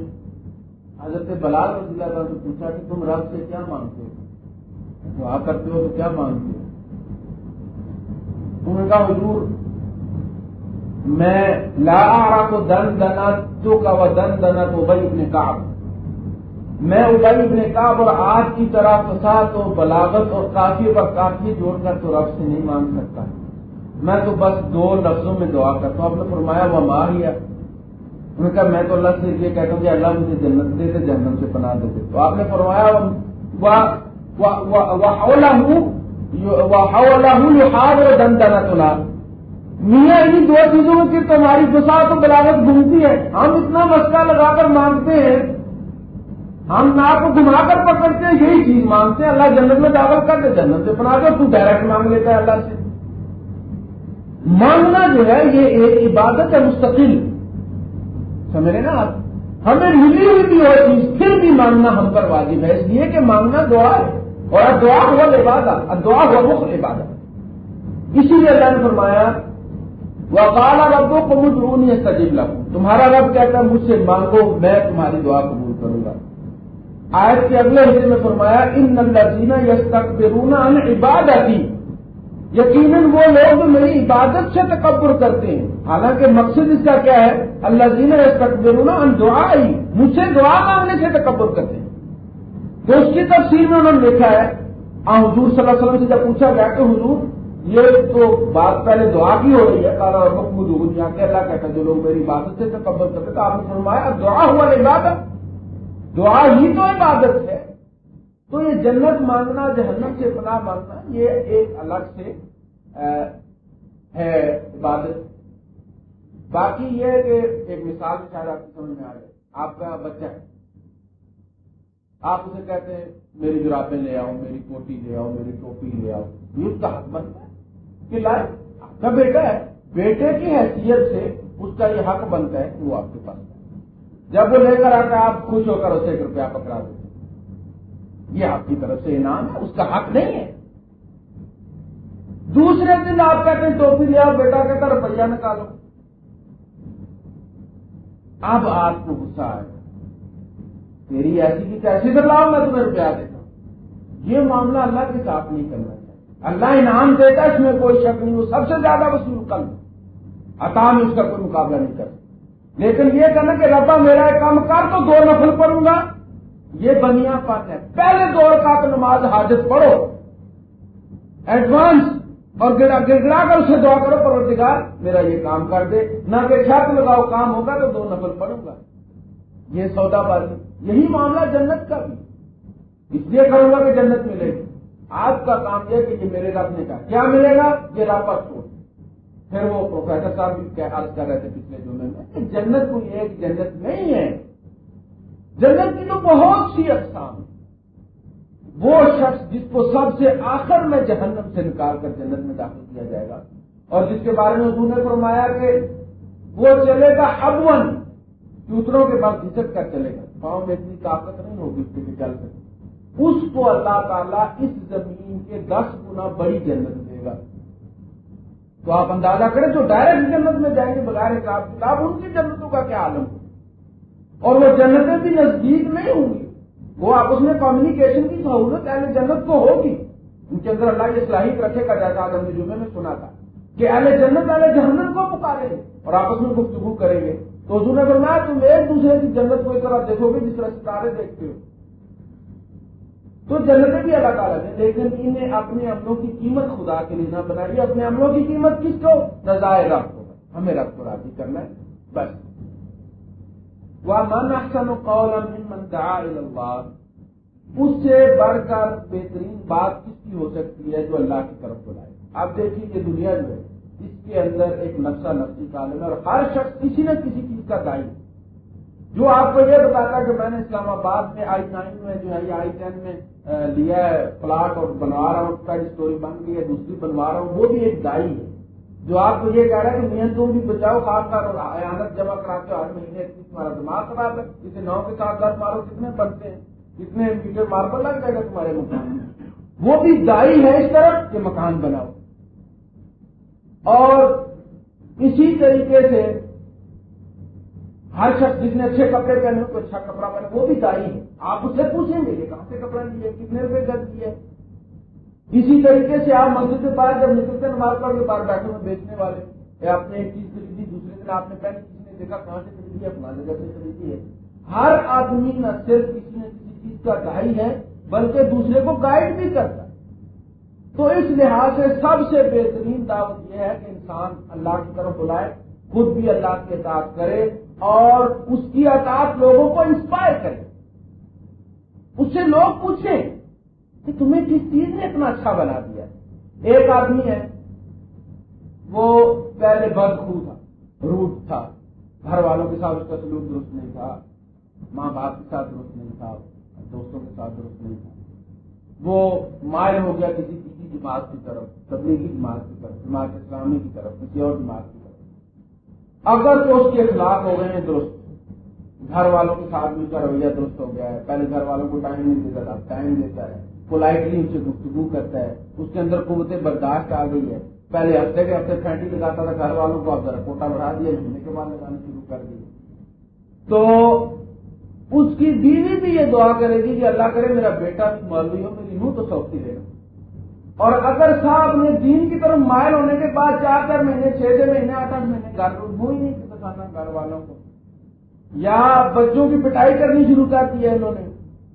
حضرت بلال رضی اللہ عنہ سے پوچھا کہ تم رب سے کیا مانگتے ہو؟ دعا کرتے ہو تو کیا مانگتے ہو؟ ان کا حضور میں لا رہا کو دن دنا تو کا وہ دن دنا تو بھائی اپنے کام میں ابئی ابن کاب اور آج کی طرح فساد اور بلاغت اور کافی پر کافی جوڑ کر تو رب سے نہیں مانگ سکتا۔ میں تو بس دو لفظوں میں دعا کرتا ہوں۔ آپ نے فرمایا، وہ مار لیا انہوں نے کہا، میں تو اللہ سے یہ کہتا ہوں کہ اللہ مجھے جنت دے دے جنم سے پناہ دے دے۔ تو آپ نے فرمایا، وہ دن دنا تلا میاں انہیں دو چیزوں کی تمہاری فساد تو بلاغت گھومتی ہے۔ ہم اتنا مسئلہ لگا کر مانگتے ہیں۔ ہم ناک کو گھما کر پکڑتے ہیں یہی چیز مانگتے ہیں۔ اللہ جنت میں داخل کر دے، جنت سے بنا دو تو ڈائریکٹ مانگ لیتا ہے اللہ سے۔ مانگنا جو ہے، یہ ایک عبادت ہے مستقل۔ سمجھ رہے نا آپ؟ ہمیں ملی ہوئی بھی اور چیز، پھر بھی مانگنا ہم پر واجب ہے۔ اس لیے کہ مانگنا دعا ہے۔ اور دعا ہوا عبادت دعا ہوا مخ عبادت اسی لیے اللہ نے فرمایا وہ کالا ربوں کو مجھ رونی سجیب لگوں تمہارا رب کہتا ہے مجھ سے مانگو، میں تمہاری دعا قبول کروں گا۔ آیت کے اگلے حصے میں فرمایا، ان نلزینہ یس تک بیرونا ان عبادتی۔ یقیناً وہ لوگ میری عبادت سے تکبر کرتے ہیں۔ حالانکہ مقصد اس کا کیا ہے؟ اللہ زینہ یس تک ان دعا ہی مجھ سے دعا مانگنے سے تکبر کرتے ہیں۔ تو اس کی تفصیل میں انہوں نے لکھا ہے حضور صلی اللہ علیہ وسلم سے جب پوچھا گیا کہ حضور یہ تو بات پہلے دعا کی ہو رہی ہے کالا اور مخمود جا کے اللہ کہتا جو لوگ میری عبادت سے تکبر کرتے تو آپ نے فرمایا دعا ہوا عبادت۔ دعا ہی تو عبادت ہے۔ تو یہ جنت مانگنا، جہنم سے پناہ مانگنا، یہ ایک الگ سے ہے عبادت۔ باقی یہ ہے کہ ایک مثال شاید آپ کی سمجھ میں آ جائے۔ آپ کا بچہ ہے۔ آپ اسے کہتے ہیں، میری جرابیں لے آؤ، میری کوٹی لے آؤ، میری ٹوپی لے آؤ۔ یہ اس کا حق بنتا ہے۔ کہ لائے آپ کا بیٹا ہے۔ بیٹے کی حیثیت سے اس کا یہ حق بنتا ہے کہ وہ آپ کے پاس جب وہ لے کر آتا ہے، آپ خوش ہو کر اسے ایک روپیہ پکڑا دیتے یہ آپ کی طرف سے انعام ہے، اس کا حق نہیں ہے۔ دوسرے دن آپ کہتے ہیں، ٹوپی لیا بیٹا کہتا روپیہ نکالو۔ اب آپ کو غصہ آئے گا تیری ایسی کی کیسی بدلاؤ میں تمہیں روپیہ دیتا ہوں۔ یہ معاملہ اللہ کے ساتھ نہیں کرنا۔ چاہیے اللہ انعام دیتا ہے اس میں کوئی شک نہیں، وہ سب سے زیادہ وصول کل عطا میں اس کا کوئی مقابلہ نہیں کرتا لیکن یہ کہنا کہ ربا میرا ایک کام کر تو دو نفل پڑھوں گا۔ یہ بنیا پن ہے۔ پہلے دور کا تو نماز حاجت پڑھو۔ ایڈوانس اور گڑا گڑا کر اسے دعا کرو، پروردگار میرا یہ کام کر دے۔ نہ کہ چھت لگاؤ کام ہوگا تو دو نفل پڑھوں گا۔ یہ سودا بازی، یہی معاملہ جنت کا بھی۔ اس لیے کروں گا کہ جنت ملے گی آپ کا کام یہ کہ یہ میرے رب نے کہا کیا ملے گا؟ یہ رب پر چھوڑ پھر وہ پروفیسر صاحب عرض کر رہے تھے پچھلے جمعے میں کہ جنت کوئی ایک جنت نہیں ہے۔ جنت کی تو بہت سی اقسام وہ شخص جس کو سب سے آخر میں جہنم سے نکال کر جنت میں داخل کیا جائے گا۔ اور جس کے بارے میں انہوں نے فرمایا کہ وہ چلے گا ابون دوسروں کے پاس گھسٹ کر چلے گا۔ پاؤں میں اتنی طاقت نہیں ہوگی اس کے چل سکے۔ اس کو اللہ تعالیٰ اس زمین کے دس گنا بڑی جنت دے گا۔ تو آپ اندازہ کریں جو ڈائریکٹ جنت میں جائیں گے، بغیر حساب کتاب، ان کی جنتوں کا کیا عالم؟ اور وہ جنتیں بھی نزدیک نہیں ہوں گی۔ وہ آپس میں کمیونیکیشن کی سہولت، اہل جنت کو ہوگی۔ ان کے اندر اللہ کی صلاحیت رکھے کا جیسا آج ہم نے جمعے میں سنا تھا کہ اہل جنت، اہل جہنت کو پکارے گے اور آپس میں گفتگو کریں گے۔ تو حضور نے فرمایا، تم ایک دوسرے کی جنت کو اس طرح دیکھو گے، جس طرح ستارے دیکھتے ہو۔ تو جنتیں بھی اللہ تعالیٰ نے لیکن انہیں اپنے عملوں کی قیمت خدا کے لیے نہ بنائی، اپنے عملوں کی قیمت کس کو؟ نظائر رب کو۔ ہمیں رب کو راضی کرنا ہے۔ بس۔ وہ من احسن قول من دعا اللہ اس سے بڑھ کر بہترین بات کس کی ہو سکتی ہے جو اللہ کی طرف بلائے؟ آپ دیکھیے کہ دنیا جو ہے، اس کے اندر ایک نقشہ نقصی کالم ہے اور ہر شخص کسی نہ کسی چیز کا دائی جو آپ کو یہ بتاتا کہ میں نے اسلام آباد میں آئی نائن میں جو ہے آئی ٹین میں لیا ہے پلاٹ اور بنوا رہا ہوں اس کا اسٹوری بن گئی ہے، دوسری بنوا رہا ہوں، وہ بھی ایک دائی ہے۔ جو آپ کو یہ کہہ رہا ہے کہ میاں تم بھی بچاؤ خاص کر اور آیات جمع کراتے ہو، ہر مہینے تمہارا دماغ خراب ہے۔ جسے نو کے ساتھ دس مارو، کتنے بنتے ہیں؟ کتنے میٹر ماربل لگ جائے گا تمہارے مکان میں؟ وہ بھی دائی ہے اس طرف کہ مکان بناؤ۔ اور اسی طریقے سے ہر شخص جس نے اچھے کپڑے پہنے اچھا کپڑا پہنے، وہ بھی دائی ہے۔ آپ اس سے پوچھیں گے، یہ کہاں سے کپڑا لیے؟ کتنے روپے گز دیے کسی طریقے سے آپ مسجد کے پاس جب نکلتے نماز پڑھ کے، باہر بیٹھے میں بیچنے والے یا آپ نے ایک چیز خریدی دوسرے دن آپ نے پہلے کسی نے دیکھا کہاں سے خریدی ہے اپنا جگہ سے خریدی ہے۔ ہر آدمی نہ صرف کسی نہ کسی چیز کا گائی ہے، بلکہ دوسرے کو گائیڈ بھی کرتا ہے۔ تو اس لحاظ سے سب سے بہترین دعوت یہ ہے کہ انسان اللہ کی طرف بلائے، خود بھی اللہ کی اطاعت کرے اور اس کی اطاعت لوگوں کو انسپائر کرے۔ اس سے لوگ پوچھیں کہ تمہیں کس چیز نے اتنا اچھا بنا دیا؟ ایک آدمی ہے، وہ پہلے بد خو تھا، روٹ تھا۔ گھر والوں کے ساتھ اس کا سلوک درست نہیں تھا، ماں باپ کے ساتھ درست نہیں تھا، دوستوں کے ساتھ درست نہیں تھا۔ وہ مائل ہو گیا کسی کسی جماعت کی طرف، تبلیغی جماعت کی طرف، جماعت اسلامی کی طرف، کسی اور جماعت کی اگر تو اس کے اخلاق ہو گئے ہیں درست، گھر والوں کے ساتھ مل کا رویہ درست ہو گیا ہے۔ پہلے گھر والوں کو ٹائم نہیں دیتا تھا، ٹائم دیتا ہے۔ پولائٹلی ان سے گفتگو کرتا ہے۔ اس کے اندر قوت برداشت آ گئی ہے۔ پہلے ہفتے کے ہفتے پھینٹی لگاتا تھا گھر والوں کو، اب ذرا کوٹا بڑھا دیا، مہینے کے بعد لگانا شروع کر دی تو اس کی بیوی بھی یہ دعا کرے گی کہ اللہ کرے میرا بیٹا مولوی ہو میری منہ تو سوکھتی رہے۔ گا اور اگر صاحب نے دین کی طرف مائل ہونے کے بعد چار چار مہینے، چھ چھ مہینے، آٹھ آٹھ مہینے گھر منہ ہی نہیں بتانا گھر والوں کو۔ یا بچوں کی پٹائی کرنی شروع کر دی ہے انہوں نے۔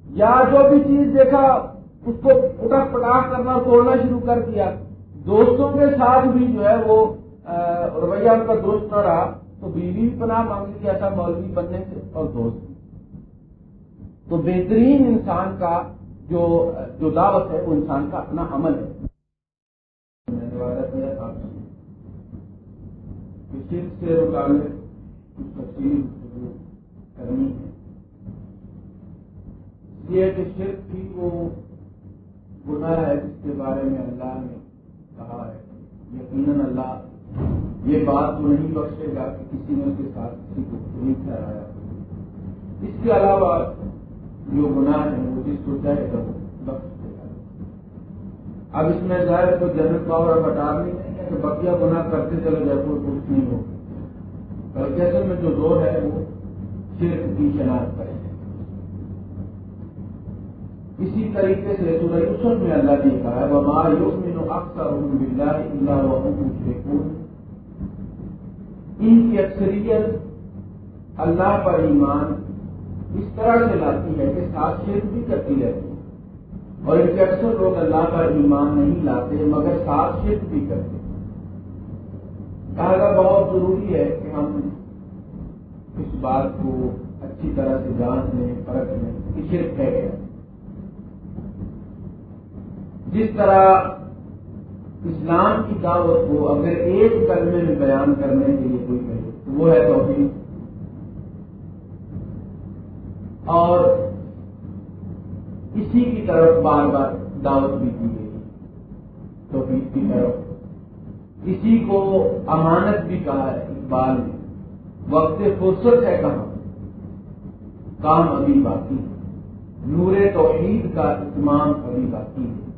یا جو بھی چیز دیکھا، اس کو اٹھا پٹاخ کرنا، توڑنا شروع کر دیا۔ دوستوں کے ساتھ بھی جو ہے وہ رویہ ان کا دوست نہ رہا، تو بیوی پناہ مانگی کہ ایسا مولوی بننے سے اور دوست۔ تو بہترین انسان کا جو جو دعوت ہے وہ انسان کا اپنا عمل ہے۔ سے مقابلے کچھ تفصیل کرنی ہے۔ یہ کہ شرک کی وہ گناہ ہے جس کے بارے میں اللہ نے کہا ہے۔ یقیناً اللہ یہ بات تو نہیں بخشے گا کہ کسی نے اس کے ساتھ کسی کو نہیں ٹھہرایا۔ اس کے علاوہ جو گناہ ہے وہ جس کو چاہے گا بخش دے گا۔ اب اس میں ظاہر کوئی جنرل پاور اب ہٹا نہیں ہے کہ بقیہ گناہ کرتے چلے جائے کوئی کچھ نہیں ہو۔ بلکہ اصل میں جو زور ہے وہ صرف کی شناخت کرے اسی طریقے سے سورہ یوسف میں اللہ نے کہا ہے، وما یؤمن اکثرهم بالله الا وهم مشركون۔ ان کی اکثریت اللہ پر ایمان اس طرح سے لاتی ہے کہ ساتھ شرک بھی کرتی رہتی ہے۔ اور ان کے اکثر لوگ اللہ پر ایمان نہیں لاتے، مگر ساتھ شرک بھی کرتے۔ کہا بہت ضروری ہے کہ ہم اس بات کو اچھی طرح سے جان لیں پرکھ لیں کہ شرک ہے جس طرح اسلام کی دعوت کو اگر ایک کلمے میں بیان کرنے کے لیے کوئی کہے، تو وہ ہے توحید۔ اور اسی کی طرف بار بار دعوت بھی کی گئی۔ توحید کی طرف۔ اسی کو امانت بھی کہا ہے اقبال نے۔ وقت فرصت ہے کہاں؟ کام ابھی باقی نور توحید کا اتمام ابھی باقی ہے۔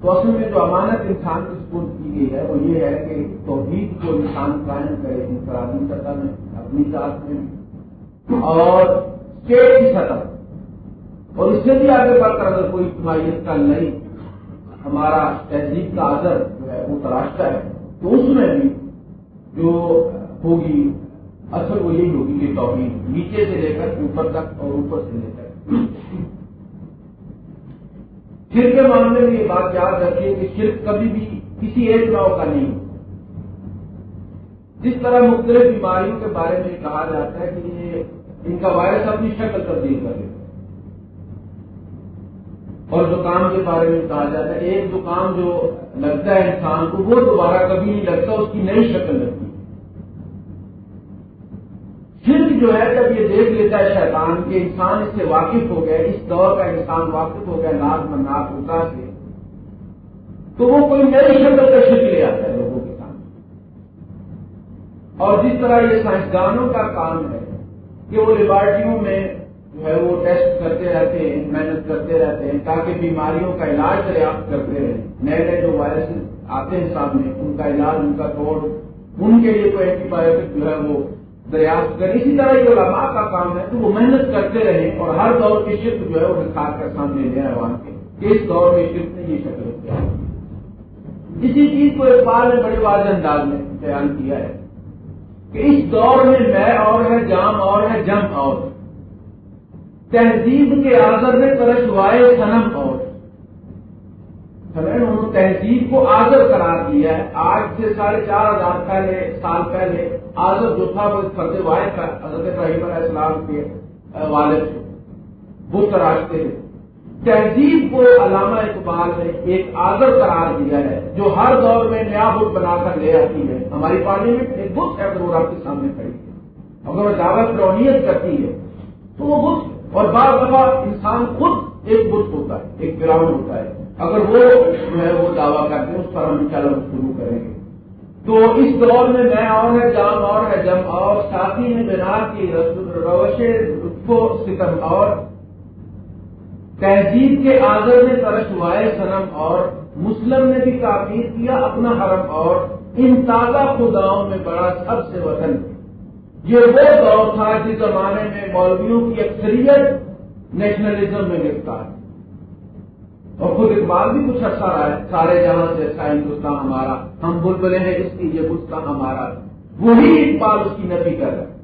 تو اصل میں جو امانت انسان کی سپورٹ کی گئی ہے، وہ یہ ہے کہ توحید کو انسان قائم کرے، انفرادی سطح میں، اپنی ساتھ میں۔ اور اسٹیٹ کی سطح اور اس سے بھی آگے بڑھ کر اگر کوئی اجتماعیت کا نہیں، ہمارا تہذیب کا آدر جو ہے وہ تراشتا ہے، تو اس میں بھی جو ہوگی اصل وہ یہی ہوگی کہ توحید نیچے سے لے کر اوپر تک اور اوپر سے لے کر۔ شرک کے معاملے میں یہ بات یاد رکھیے کہ شرک کبھی بھی کسی ایک ناؤ کا نہیں۔ جس طرح مختلف بیماریوں کے بارے میں کہا جاتا ہے کہ یہ ان کا وائرس اپنی شکل تبدیل کر لیتا اور زکام کے بارے میں کہا جاتا ہے، ایک زکام جو لگتا ہے انسان کو، وہ دوبارہ کبھی نہیں لگتا، اس کی نئی شکل لگتی ہے۔ شرک جو ہے، جب یہ دیکھ لیتا ہے شیطان کہ انسان اس سے واقف ہو گیا، اس دور کا انسان واقف ہو گیا ناز مناف اٹھا سے تو وہ کوئی نئی شکل کا شرک لے آتا ہے لوگوں کے سامنے۔ اور جس طرح یہ سائنسدانوں کا کام ہے کہ وہ لیبارٹریوں میں جو ہے وہ ٹیسٹ کرتے رہتے ہیں، محنت کرتے رہتے ہیں، تاکہ بیماریوں کا علاج دریافت کرتے رہیں نئے نئے جو وائرس آتے ہیں سامنے ان کا علاج، ان کا توڑ ان کے لیے کوئی اینٹی بایوٹک جو ہے وہ دریافت کریں اسی طرح یہ علماء کا کام ہے تو وہ محنت کرتے رہے اور ہر دور کی شرک جو ہے وہ نکھار کر سامنے لے آئے کے اس دور میں شرک نے یہ شکل اسی چیز کو اقبال نے بڑے واضح انداز میں بیان کیا ہے۔ کہ اس دور میں میں اور ہے، جام اور ہے، جم اور۔ تہذیب کے آزر میں کرشوائے سنم اور۔ انہوں نے تہذیب کو آزر قرار دیا ہے۔ آج سے ساڑھے چار ہزار پہلے، سال پہلے آزر جو تھا، وہ فرد واحد تھا۔ حضرت ابراہیم علیہ السلام کے والد۔ سے وہ تراشتے تھے تہذیب کو علامہ اقبال نے ایک آزر قرار دیا ہے، جو ہر دور میں نیا بت بنا کر لے آتی ہے۔ ہماری پارلیمنٹ ایک بت ہے وہ آپ کے سامنے کھڑی ہے۔ اگر وہ دعوت فرونیت کرتی ہے، تو وہ بت اور بعض دفعہ انسان خود ایک بت ہوتا ہے، ایک گراؤنڈ ہوتا ہے۔ اگر وہ جو ہے وہ دعویٰ کرتے ہیں، اس پر ہم ان شروع کریں گے۔ تو اس دور میں میں اور ہے، جام اور ہے، جم اور ساتھی نے بنا کی روش کو ستم اور تہذیب کے آزر میں ترش ہوائے سنم اور مسلم نے بھی تعمیر کیا اپنا حرم اور ان تازہ خداؤں میں بڑا سب سے وطن۔ یہ وہ دور تھا جس زمانے میں مولویوں کی اکثریت نیشنلزم میں گرفتار اور خود اقبال بھی کچھ عرصہ رہا ہے۔ سارے جہاں سے ایسا ہندوستان ہمارا، ہم بل بلے ہیں، اس کی یہ گستا ہمارا۔ وہی اقبال اس کی نفی کر رہا ہے۔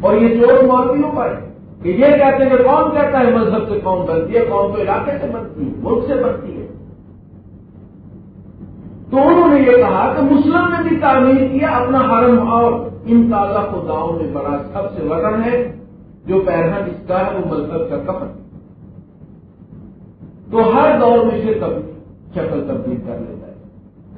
اور یہ چوٹ مولویوں پر ہے کہ یہ کہتے ہیں کہ کون کہتا ہے مذہب سے قوم بنتی ہے، قوم تو علاقے سے بنتی ہے، ملک سے بنتی ہے۔ تو انہوں نے یہ کہا کہ مسلم نے بھی تعمیر کیا اپنا حرم اور ان تازہ خداؤں میں بڑا سب سے وطن ہے، جو پیرہن اس کا ہے، وہ مذہب کا کفن۔ تو ہر دور میں سے شکل تبدیل کر لیتا ہے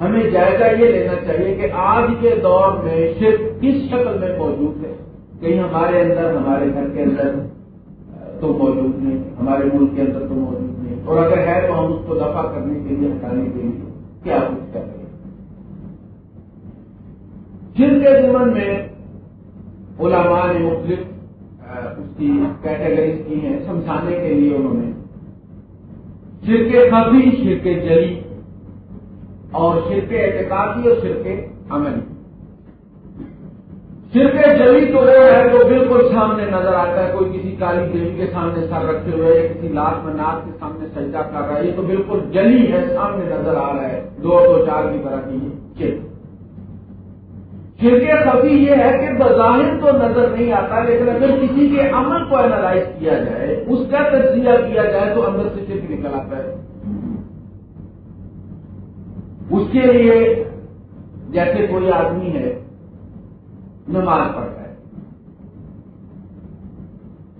ہمیں جائزہ یہ لینا چاہیے کہ آج کے دور میں صرف کس شکل میں موجود ہے کہیں ہمارے اندر، ہمارے گھر کے اندر تو موجود نہیں، ہمارے ملک کے اندر تو موجود نہیں۔ اور اگر ہے تو ہم اس کو دفاع کرنے کے لیے، ہٹانے کے لیے۔ کیا کچھ کر رہے ہیں جن کے زمن میں علماء نے مختلف اس کی کیٹیگریز کی ہیں، سمجھانے کے لیے انہوں نے۔ شرکے خفی شرکے جلی اور شرکے اعتقادی اور شرکے عملی۔ صرف جلی تو وہ ہے تو بالکل سامنے نظر آتا ہے، کوئی کسی کالی دیوی کے سامنے سر رکھے ہوئے یا کسی لاش منات کے سامنے سجدہ کر رہا ہے، یہ تو بالکل جلی ہے، سامنے نظر آ رہا ہے۔ دو دو چار کی طرح کی چل۔ شرک یہ ہے کہ بظاہر تو نظر نہیں آتا، لیکن اگر کسی کے عمل کو اینالائز کیا جائے، اس کا تجزیہ کیا جائے، تو اندر سے شرک نکل آتا ہے۔ اس کے لیے جیسے کوئی آدمی ہے نماز پڑھتا ہے۔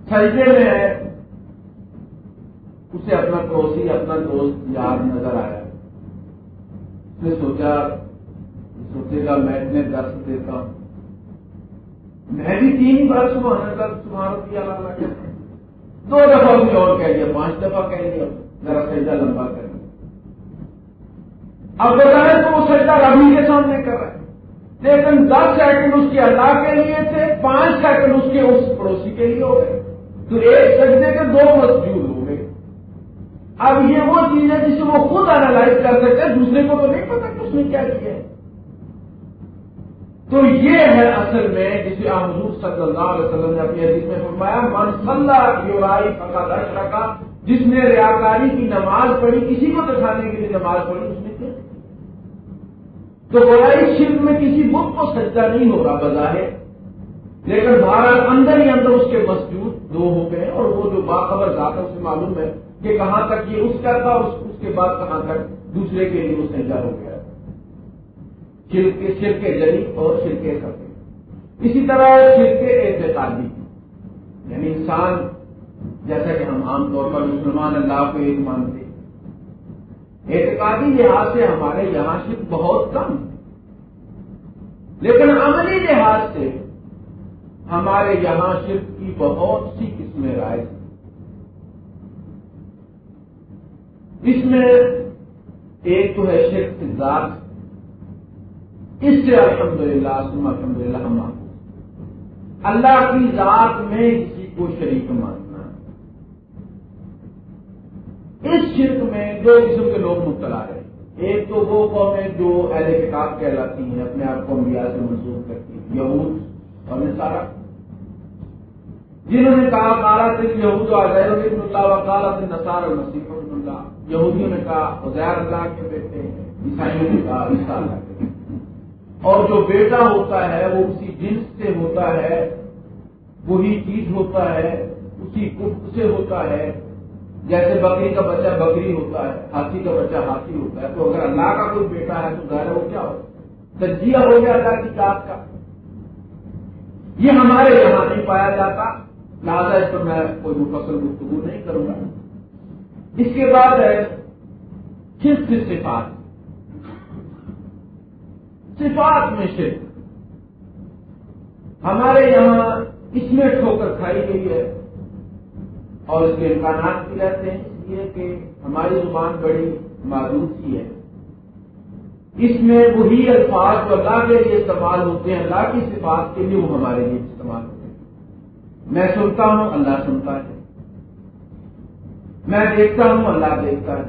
سجدے میں ہے اسے اپنا پڑوسی، اپنا دوست یاد نظر آیا۔ اس نے سوچا، سوچے گا میں اتنے درد دیتا ہوں۔ میں بھی تین بار صبح صبح کیا دو دفعہ بھی اور کہہ دیا، پانچ دفعہ کہہ دیا۔ ذرا سجدہ لمبا کر دیا۔ اب بتائیں تو وہ سجدہ ربی کے سامنے کر رہا ہے۔ لیکن دس سیکنڈ اس کے اللہ کے لیے تھے، پانچ سیکنڈ اس کے اس پڑوسی کے لیے ہو گئے۔ تو ایک سجدے کے دو مسجود ہو گئے۔ اب یہ وہ چیز ہے جسے وہ خود اینالائز کر سکتے ہیں، دوسرے کو تو نہیں پتا کہ اس نے کیا کیا ہے۔ تو یہ ہے اصل میں جسے حضور صلی اللہ علیہ وسلم نے اپنی حدیث میں فرمایا، من صلی یورائی فقط اشرکا جس نے ریاکاری کی نماز پڑھی، کسی کو دکھانے کے لیے نماز پڑھی، اس نے کیا تو برائی شرک میں کسی بت کو سجدہ نہیں ہو رہا بظاہر۔ لیکن بہرحال اندر ہی اندر اس کے مسجود دو ہو گئے اور وہ جو باخبر ذات سے معلوم ہے کہ کہاں تک یہ اس کا تھا اس کے بعد کہاں تک دوسرے کے لیے وہ سجدہ ہو گیا۔ شرک جلی اور شرکے سب اسی طرح شرک اعتقادی۔ یعنی انسان، جیسا کہ ہم عام طور پر مسلمان اللہ کو ایک مانتے اعتقادی لحاظ سے ہمارے یہاں شرک بہت کم لیکن عملی لحاظ سے ہمارے یہاں شرک کی بہت سی قسمیں رائے اس میں ایک تو ہے شرک ذات اس سے الحمد للہ سم الحمد للہ ہم اللہ کی ذات میں کسی کو شریک مان اس شرک میں دو قسم کے لوگ مبتلا رہے ایک تو وہ قومیں جو اہل کتاب کہلاتی ہیں، اپنے آپ کو انبیاء سے منسوخ کرتی ہیں، یہود اور نصارہ۔ جنہوں نے کہا کالا دن یہود اللہ و کالا دن نثار نصیف اللہ۔ یہودیوں نے کہا ازیر اللہ کے بیٹے عیسائیوں نے کہا عیسا اللہ کے اور جو بیٹا ہوتا ہے، وہ اسی جنس سے ہوتا ہے، وہی چیز ہوتا ہے، اسی کفت سے ہوتا ہے۔ جیسے بکری کا بچہ بکری ہوتا ہے، ہاتھی کا بچہ ہاتھی ہوتا ہے، تو اگر اللہ کا کوئی بیٹا ہے تو ظاہر وہ کیا ہوتا تجزیہ ہو گیا اللہ کی جات کا۔ یہ ہمارے یہاں نہیں پایا جاتا۔ لہٰذا اس پر میں کوئی مفصل گفتگو نہیں کروں گا۔ اس کے بعد ہے صرف صفات۔ صفات میں صرف ہمارے یہاں اس میں ٹھوکر کھائی گئی ہے۔ اور اس کے امکانات بھی رہتے ہیں، اس لیے کہ ہماری زبان بڑی معذور سی ہے۔ اس میں وہی الفاظ جو اللہ کے لیے استعمال ہوتے ہیں، اللہ کی صفات کے لیے وہ ہمارے لیے استعمال ہوتے ہیں۔ میں سنتا ہوں، اللہ سنتا ہے۔ میں دیکھتا ہوں، اللہ دیکھتا ہے۔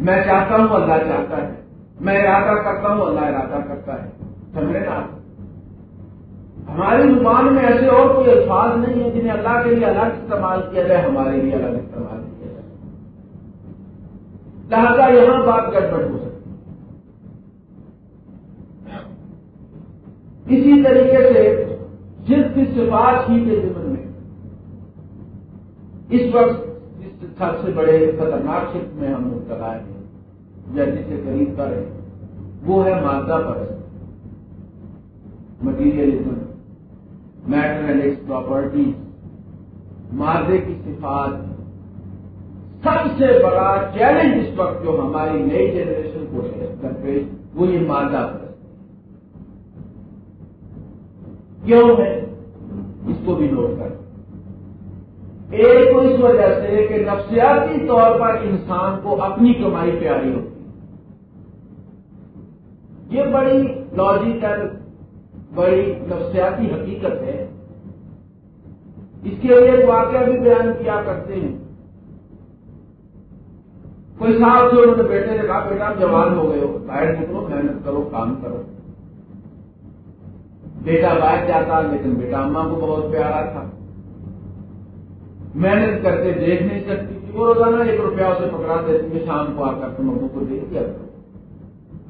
میں چاہتا ہوں، اللہ چاہتا ہے۔ میں ارادہ کرتا ہوں، اللہ ارادہ کرتا ہے۔ سمجھے نا ہماری زبان میں ایسے اور کوئی الفاظ نہیں ہیں جنہیں اللہ کے لیے الگ استعمال کیا جائے، ہمارے لیے الگ استعمال کیا جائے۔ لہذا یہاں بات گڑبڑ ہو سکتی اسی طریقے سے جس کی صفات ہی کے ذمن میں، اس وقت جس سب سے بڑے خطرناک شک میں ہم مبتلا ہیں یا جسے قریب کر رہے وہ ہے مادہ پرست مٹیریلزم میٹرلکس پراپرٹیز مادے کی صفات سب سے بڑا چیلنج اس وقت جو ہماری نئی جنریشن کو ہے وہ یہ مادہ پر کیوں ہے؟ اس کو بھی نوٹ کر ایک تو اس وجہ سے کہ نفسیاتی طور پر انسان کو اپنی کمائی پیاری ہوتی یہ بڑی لاجیکل بڑی نفسیاتی حقیقت ہے۔ اس کے لیے ایک واقعہ بھی بیان کیا کرتے ہیں۔ کوئی صاحب سے انہوں نے بیٹے نے کہا، بیٹا جوان ہو گئے ہو، باہر نکلو، محنت کرو، کام کرو۔ بیٹا باہر جاتا، لیکن بیٹا اما کو بہت پیارا تھا۔ محنت کرتے، دیکھ نہیں سکتی تھی۔ وہ روزانہ ایک روپیہ اسے پکڑا دیتی شام کو آ کر تم ابو کو دے دیا کرو۔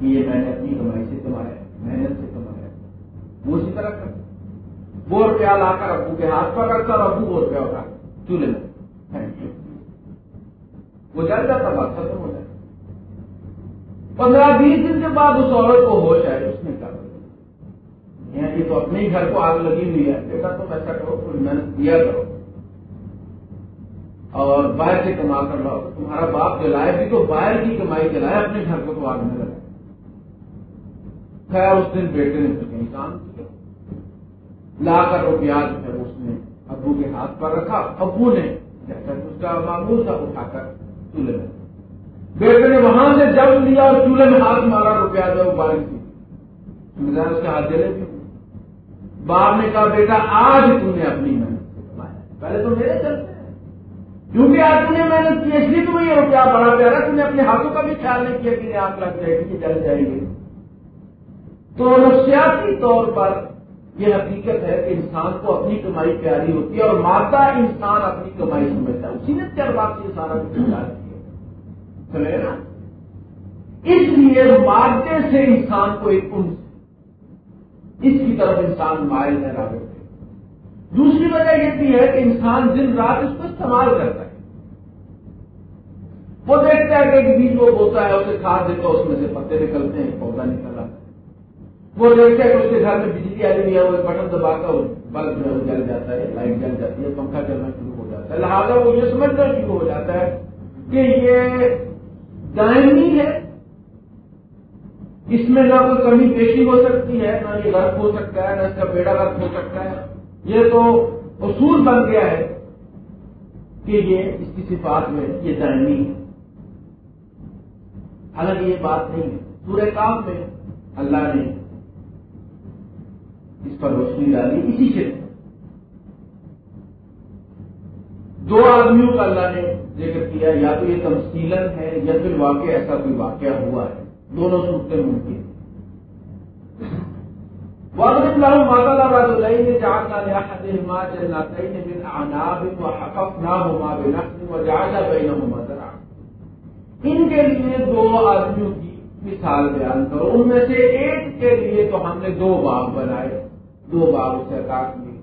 یہ میں نے اپنی کمائی سے کمایا محنت سے کمایا وہ اسی طرح کرتا وہ روپیہ لا کر ابو کے ہاتھ پر رکھتا اور ابو وہ روپیہ اٹھا چولہے میں وہ جل جاتا بات ختم ہو جاتا۔ پندرہ بیس دن کے بعد اس عورت کو ہوش آئے اس نے کہا یعنی یہ تو اپنے ہی گھر کو آگ لگی ہوئی ہے۔ بیٹا، تم ایسا کرو تھوڑی محنت کیا کرو۔ اور باہر سے کما کر لاؤ۔ تمہارا باپ جلائے بھی تو باہر کی کمائی جلائے، اپنے گھر کو تو آگ میں لگائے۔ خیر، اس دن بیٹے نے کہیں کام کیا۔ لا کر روپیہ جو ہے اس نے ابو کے ہاتھ پر رکھا، ابو نے جیسا اس کا معمول تھا اٹھا کر چولہے میں بیٹے نے وہاں سے جب لیا اور چولہے میں ہاتھ مارا روپیہ جو بارش کی۔ اس کے ہاتھ جلے بھی باپ نے کہا، بیٹا، آج تم نے اپنی محنت سے کمایا۔ پہلے تو میرے چلتے ہیں۔ کیونکہ آج تم نے محنت کی، اس لیے تمہیں یہ روپیہ بڑا پیارا تم نے اپنے ہاتھوں کا بھی خیال نہیں کیا کہ آگ لگ جائے گی جل جائے گی۔ تو نفسیاتی طور پر یہ حقیقت ہے کہ انسان کو اپنی کمائی پیاری ہوتی ہے اور مادہ انسان اپنی کمائی سمجھتا ہے۔ اسی نے چل بات یہ سارا کیا چلے نا؟ اس لیے مادے سے انسان کو ایک ان اس کی طرف انسان مائل ہے راوے دوسری وجہ یہ بھی ہے کہ انسان دن رات اس کو استعمال کرتا ہے۔ وہ دیکھتا ہے کہ ایک بیج وہ ہوتا ہے، اسے کھاد دیتا اس میں سے پتے نکلتے ہیں، پودا نکل آتا ہے۔ وہ دیکھتے ہیں کہ اس کے گھر میں بجلی آئی ہوئی ہے وہ بٹن دبا کر بلب جو ہے جل جاتا ہے، لائٹ جل جاتی ہے، پنکھا چلنا شروع ہو جاتا ہے۔ لہٰذا وہ یہ سمجھنا شروع ہو جاتا ہے کہ یہ دائمی ہے۔ اس میں نہ کوئی کمی پیشی ہو سکتی ہے، نہ یہ غرق ہو سکتا ہے، نہ اس کا بیڑا غرق ہو سکتا ہے۔ یہ تو اصول بن گیا ہے کہ یہ اس کی صفات میں یہ دائمی ہے۔ حالانکہ یہ بات نہیں ہے۔ پورے کام میں اللہ نے اس پر روشنی ڈالی اسی سے۔ دو آدمیوں کا اللہ نے ذکر کیا، یا تو یہ تمسیل ہے، یا پھر واقع ایسا کوئی واقعہ ہوا ہے۔ دونوں صورتیں ممکن واضح لهم مثل رجلين جعلنا لأحدهما جنتين من أعناب وحففناهما بنخل وجعلنا بينهما زرعا۔ ان کے لیے دو آدمیوں کی مثال بیان کرو۔ ان میں سے ایک کے لیے تو ہم نے دو باغ بنائے۔ دو باغ اسے کاٹ لیے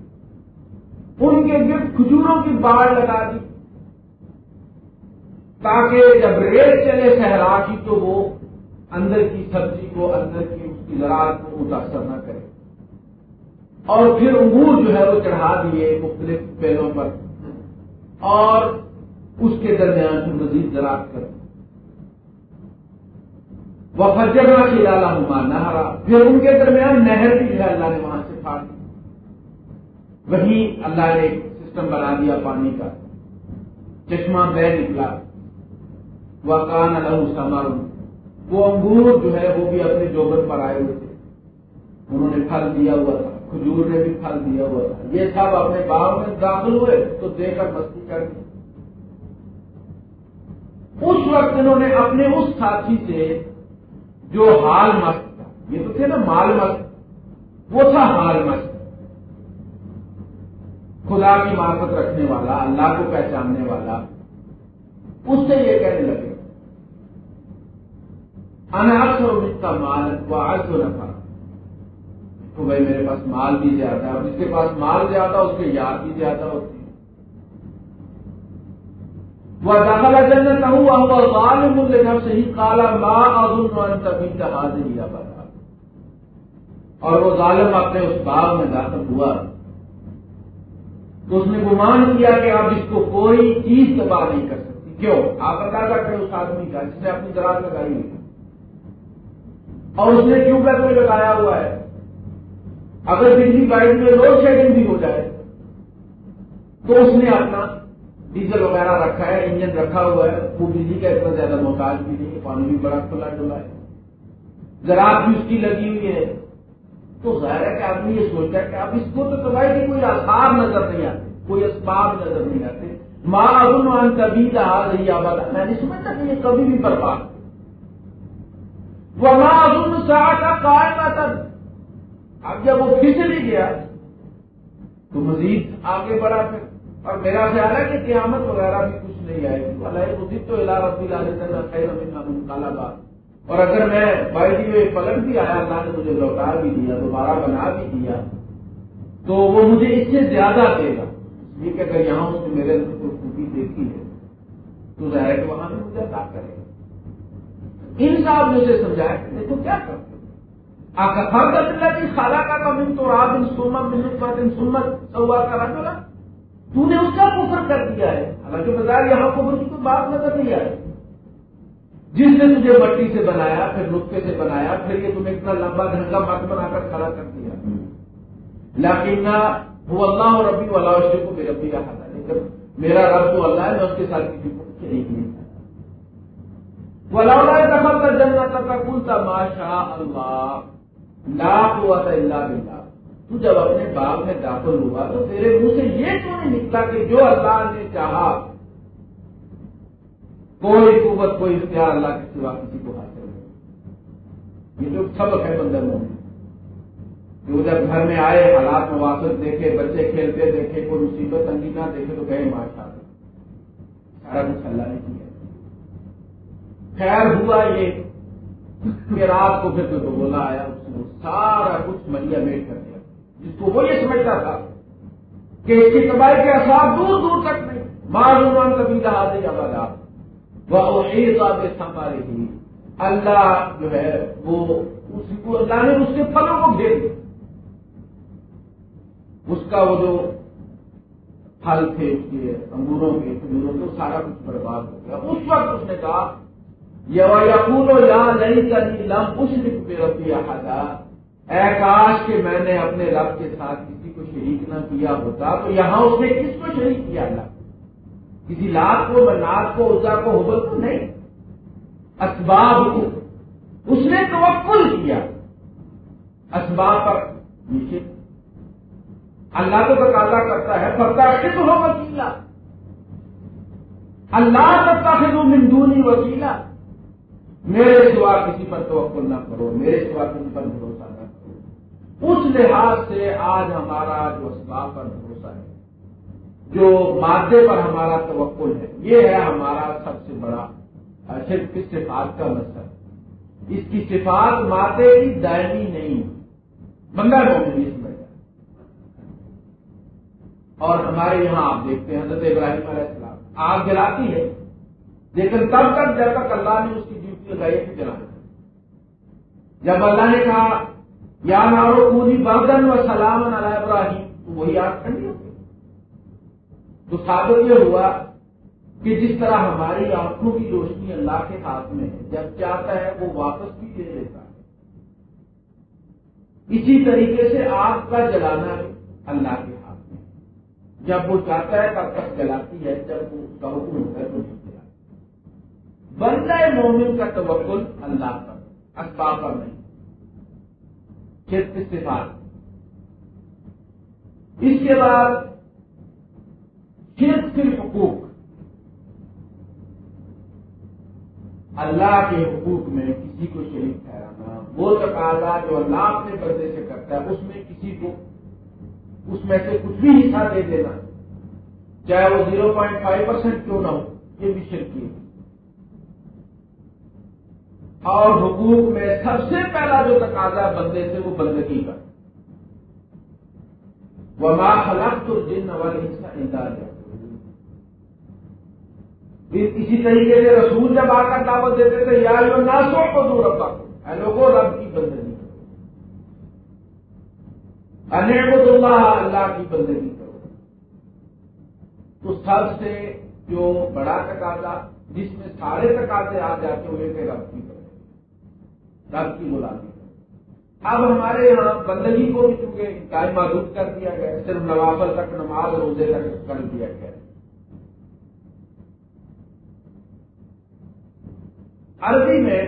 ان کے گرد کھجوروں کی باڑ لگا دی۔ تاکہ جب ریت چلے صحرا کی تو وہ اندر کی سبزی کو، اندر کی اس کی زراعت کو متاثر نہ کرے۔ اور پھر انگور جو ہے وہ چڑھا دیے مختلف پیڑوں پر۔ اور اس کے درمیان پھر مزید زراعت کر وہ فجرنا کی لالا نہ پھر ان کے درمیان نہر بھی جو ہے اللہ نے وہاں۔ وہی اللہ نے سسٹم بنا دیا پانی کا۔ چشمہ بہ نکلا۔ وہ کان الگ سمر۔ وہ انگور جو ہے وہ بھی اپنے جوبر پر آئے ہوئے تھے۔ انہوں نے پھل دیا ہوا تھا۔ کھجور نے بھی پھل دیا ہوا تھا۔ یہ سب اپنے باغ میں داخل ہوئے تو دے کر مستی کر دی۔ اس وقت انہوں نے اپنے اس ساتھی سے جو حال مست تھا، یہ تو تھے نا مال مست۔ وہ تھا حال مست۔ خدا کی مارفت رکھنے والا، اللہ کو پہچاننے والا۔ اس سے یہ کہنے لگے اناس اور کا مال وہ آج تو نفا تو بھائی میرے پاس مال بھی زیادہ ہے، اور جس کے پاس مال زیادہ، اس کے یاد بھی زیادہ ہوتی ہے وہ داخلہ جنت ہوا ہوا ظالم لینا صحیح کالا ماں ازن تبھی کا حاضر لیا بتا اور وہ ظالم اپنے اس باغ میں داخل ہوا۔ تو اس نے گمان کیا کہ آپ اس کو کوئی چیز تباہ نہیں کر سکتی کیوں؟ آپ بتا سکتے اس آدمی کا جس نے اپنی زراعت لگائی ہوئی۔ اور اس نے کیوں پیسے لگایا ہوا ہے؟ اگر بجلی بائک میں لوڈ شیڈنگ بھی ہو جائے، تو اس نے اپنا ڈیزل وغیرہ رکھا ہے، انجن رکھا ہوا ہے، وہ بجلی کا اتنا زیادہ محتاج بھی نہیں ہے، پانی بھی بڑا کھلا ڈلا ہے۔ زراعت بھی اس کی لگی ہوئی ہے۔ تو ظاہر ہے کہ آدمی یہ سوچتا ہے کہ اب اس کو تو تباہی کے کوئی آسار نظر نہیں آتے، کوئی اسباب نظر نہیں آتے۔ ماں ابن کبھی کہا رہی آباد میں نہیں سمجھتا کہ یہ کبھی بھی برباد۔ وہ ماں ابن شاہ کا قائم اب جب وہ پھسل ہی گیا، تو مزید آگے بڑھا پھر۔ اور میرا خیال ہے کہ قیامت وغیرہ بھی کچھ نہیں آئے گی۔ اللہ مزید تو الا ربی اللہ خیر کالا بات اور اگر میں بائٹی ہوئے پلٹ بھی آیا، اللہ نے مجھے لوٹا بھی دیا، دوبارہ بنا بھی دیا، تو وہ مجھے اس سے زیادہ دے گا۔ یہ کہ اگر یہاں اس نے میرے اندر کوئی خوبی دیکھی ہے، تو ظاہر ہے کہ وہاں بھی مجھے ادا کرے گا۔ ان صاحب مجھے سمجھایا کہ دیکھو کیا کرتے کی جی، خالہ کا کم تو رات ان سومت منت ان سنت سوا کرا چلا تو نے اس کا کفر کر دیا ہے۔ حالانکہ بظاہر یہاں کفر کی کوئی بات نظر نہیں آئی۔ جس نے تجھے مٹی سے بنایا، پھر نقطے سے بنایا، پھر یہ تمہیں اتنا لمبا ڈھنگا مت بنا کر کھڑا کر دیا۔ لیکن وہ اللہ اور ربی والا کو میرے ربی کا تھا لیکن میرا رب تو اللہ ہے، میں اس کے ساتھ کسی کو نہیں تھا وہ اللہ دخل کا جنگا تک کا کل تھا اللہ لاکھ ہوا تھا اللہ بلّہ تو جب اپنے باغ میں داخل ہوا تو تیرے منہ سے یہ کیوں نہیں نکلا کہ جو اللہ نے چاہا کوئی قوت، کوئی اختیار اللہ کے سوا کسی کو حاصل نہیں۔ یہ جو سبق ہے بندر میں جو جب گھر میں آئے، حالات میں دیکھے، بچے کھیلتے دیکھے، کوئی مصیبت، تنگی نہ دیکھے، تو گئے ماشاء سارا کچھ اللہ نے کیا۔ خیر ہوا یہ کہ رات کو پھر تو بولا آیا، اس نے سارا کچھ ملیا میٹ کر دیا۔ جس کو وہ یہ سمجھتا تھا کہ اس کی تباہی کے اثار دور دور تک نہیں معلومان کبھی رہا آباد آپ وہ ایک سنبھالے اللہ جو ہے وہ اس کو اللہ نے اس کے پھلوں کو گھیر دیا اس کا وہ جو پھل تھے، اس کے انگوروں کے کھجوروں کے سارا کچھ برباد ہو گیا۔ اس وقت اس نے کہا یقول یا نہیں کرنی لم اشرف پہ ربی اے کاش کہ میں نے اپنے رب کے ساتھ کسی کو شریک نہ کیا ہوتا، تو یہاں اس نے کس کو شریک کیا؟ اللہ۔ کسی لات کو منات کو ازا کو، حبل کو نہیں۔ اسباب کو۔ اس نے توکل کیا۔ اسباب پر نیچے۔ اللہ کو تقاضا کرتا ہے پتا کس ہو وکیلا۔ اللہ کا من دونی وکیلا۔ میرے سوا کسی پر توقع نہ کرو، میرے سوا کسی پر بھروسہ نہ کرو۔ اس لحاظ سے آج ہمارا جو اسباب پر بھروسہ ہے جو مادے پر ہمارا توقل ہے، یہ ہے ہمارا سب سے بڑا صرف کی صفات کا مسئلہ اس کی صفات مادے کی دائمی نہیں بندہ مومن، اس میں۔ اور ہمارے یہاں آپ دیکھتے ہیں، حضرت ابراہیم علیہ السلام۔ آگ جلاتی ہے، لیکن تب تک جب تک اللہ نے اس کی ڈیوٹی لگائی تھی جلانا جب اللہ نے کہا، یا نارو پوری بردن و سلام علیہ ابراہیم، تو وہی آگ ٹھنڈی تو ثابت یہ ہوا کہ جس طرح ہماری آنکھوں کی روشنی اللہ کے ہاتھ میں ہے، جب چاہتا ہے وہ واپس بھی دے دیتا ہے۔ اسی طریقے سے آگ کا جلانا بھی اللہ کے ہاتھ میں جب وہ چاہتا ہے تب تک جلاتی ہے، جب وہ اس کا حکم ہوتا ہے تو نہیں جلاتی بندہ مومن کا توقل اللہ پر، اسباب پر نہیں۔ صرف صفات۔ اس کے بعد صرف صرف حقوق۔ اللہ کے حقوق میں کسی کو شریک ٹھہرانا، وہ تقاضا جو اللہ اپنے بندے سے کرتا ہے، اس میں کسی کو، اس میں سے کچھ بھی حصہ دے دینا۔ چاہے وہ زیرو پوائنٹ فائیو پرسینٹ کیوں نہ ہو، یہ بھی شرکی ہے۔ اور حقوق میں سب سے پہلا جو تقاضا بندے سے، وہ بندگی کا۔ وہ ماں خلاف تو جن والے حصہ انتظار ہے اسی طریقے سے رسول جب آ کر دعوت دیتے تھے، یا ناسو کو دور رکھا اے لوگوں رب کی بندگی کرو۔ اللہ اللہ کی بندگی کرو۔ تو سب سے جو بڑا تقاضا، جس میں سارے تقاضے آ جاتے ہوئے کہ رب کی بندگی رب کی غلامی اب ہمارے یہاں بندگی کو بھی چونکہ انتہائی معدود کر دیا گیا صرف نوافل تک، نماز روزے تک کر دیا گیا عربی میں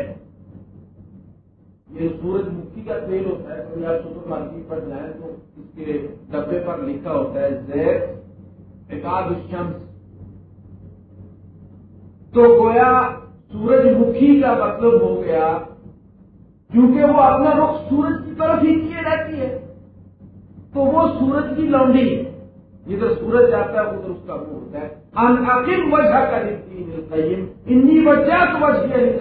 یہ سورج مکھی کا تیل ہوتا ہے کبھی آپ سپر مارکیٹ پر جائیں تو اس کے ڈبے پر لکھا ہوتا ہے زیر ایکاد شمس۔ تو گویا سورج مکھی کا مطلب ہو گیا کیونکہ وہ اپنا رخ سورج کی طرف ہی کیے رہتی ہے، تو وہ سورج کی لونڈی جدھر سورج جاتا ہے، ادھر اس کا منہ ہوتا ہے۔ ان وجہ کا انی وجہ تو وجہ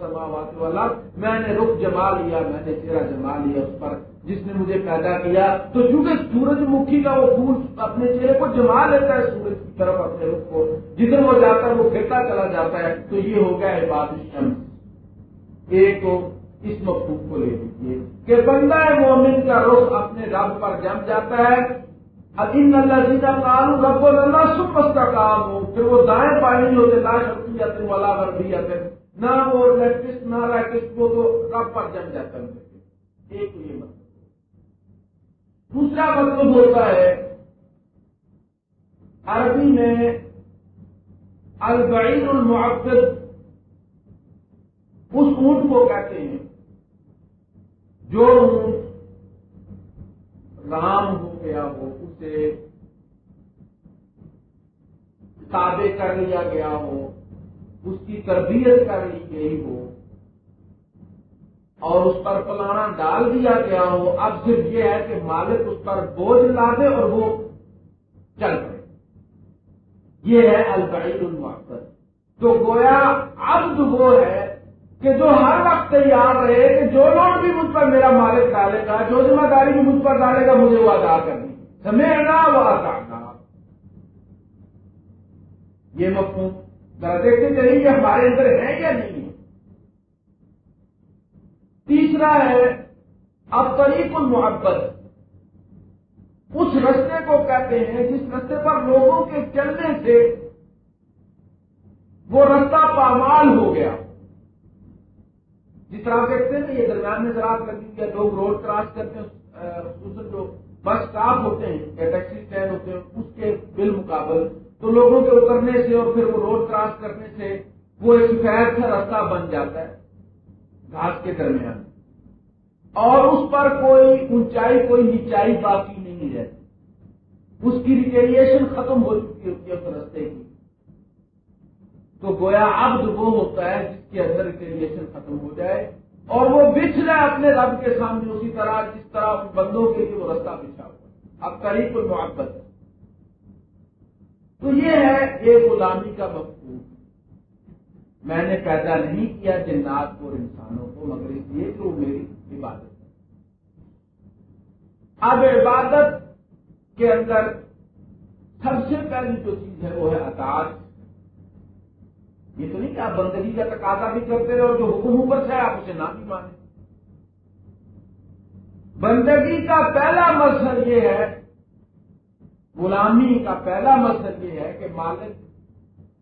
سماوات والا میں نے رخ جما لیا، میں نے چہرہ جما لیا اس پر۔ جس نے مجھے پیدا کیا، تو چونکہ سورج مکھی کا وہ پھول اپنے چہرے کو جما لیتا ہے، سورج کی طرف اپنے رخ کو۔ جدھر وہ جاتا ہے، وہ پھرتا چلا جاتا ہے۔ تو یہ ہو گیا عبادت شمس ایک تو اس مخصوص کو لے لیجیے کہ بندہ مومن کا رخ اپنے رب پر جم جاتا ہے ان اللہ جی کا کام رب اللہ سپس کا کام ہو، پھر وہ دائیں پانی نہیں ہوتے، لا شکتی جاتے والا بر بھی جاتے نہ وہ لیکٹس نہ ریکٹس وہ تو رب پر جم جاتا ہے۔ ایک یہ مطلب۔ دوسرا مطلب ہوتا ہے، عربی میں البعین المعقد اس اونٹ کو کہتے ہیں۔ جو اونٹ رام ہو گیا ہو، اسے تابع کر لیا گیا ہو، اس کی تربیت کر لی گئی ہو اور اس پر پلانا ڈال دیا گیا ہو۔ اب صرف یہ ہے کہ مالک اس پر بوجھ لا دے اور وہ چل پڑے۔ یہ ہے البعید المعقد تو گویا اب وہ ہے کہ جو ہر وقت تیار رہے کہ جو لوگ بھی مجھ پر میرا مالک ڈالے گا، جو ذمہ داری بھی مجھ پر ڈالے گا، مجھے وہ ادا کرنی۔ سمیرنا و ادا یہ مفہوم۔ ذرا دیکھتے چلیے کہ ہمارے اندر ہے یا نہیں۔ تیسرا ہے اب طریق المحبت اس رستے کو کہتے ہیں جس رستے پر لوگوں کے چلنے سے وہ رستہ پامال ہو گیا۔ جس طرح دیکھتے ہیں یہ درمیان میں زراعت لگی ہے، لوگ روڈ کراس کرتے ہیں جو بس اسٹاپ ہوتے ہیں، یا ٹیکسی اسٹینڈ ہوتے ہیں، اس کے بالمقابل تو لوگوں کے اترنے سے اور پھر وہ روڈ کراس کرنے سے وہ ایک سفید کا رستہ بن جاتا ہے گھاس کے درمیان۔ اور اس پر کوئی اونچائی، کوئی نیچائی باقی نہیں رہتی۔ اس کی ریکریشن ختم ہو چکی ہوتی ہے اس رستے کی۔ تو گویا اب وہ ہوتا ہے جس کے اندر ریکریشن ختم ہو جائے اور وہ بچھ رہا اپنے رب کے سامنے اسی طرح جس طرح بندوں کے لیے وہ رستہ بچھا ہوا اب قریب کوئی محبت تو یہ ہے یہ غلامی کا مفہوم۔ میں نے پیدا نہیں کیا جنات کو اور انسانوں کو، مگر اس لیے کہ وہ میری عبادت ہے۔ اب عبادت کے اندر سب سے پہلی جو چیز ہے وہ ہے اطاعت۔ یہ تو نہیں کہ آپ بندگی کا تقاضا بھی کرتے رہے اور جو حکم اوپر سے آپ اسے نہ بھی مانیں۔ بندگی کا پہلا مقصد یہ ہے، غلامی کا پہلا مقصد یہ ہے کہ مالک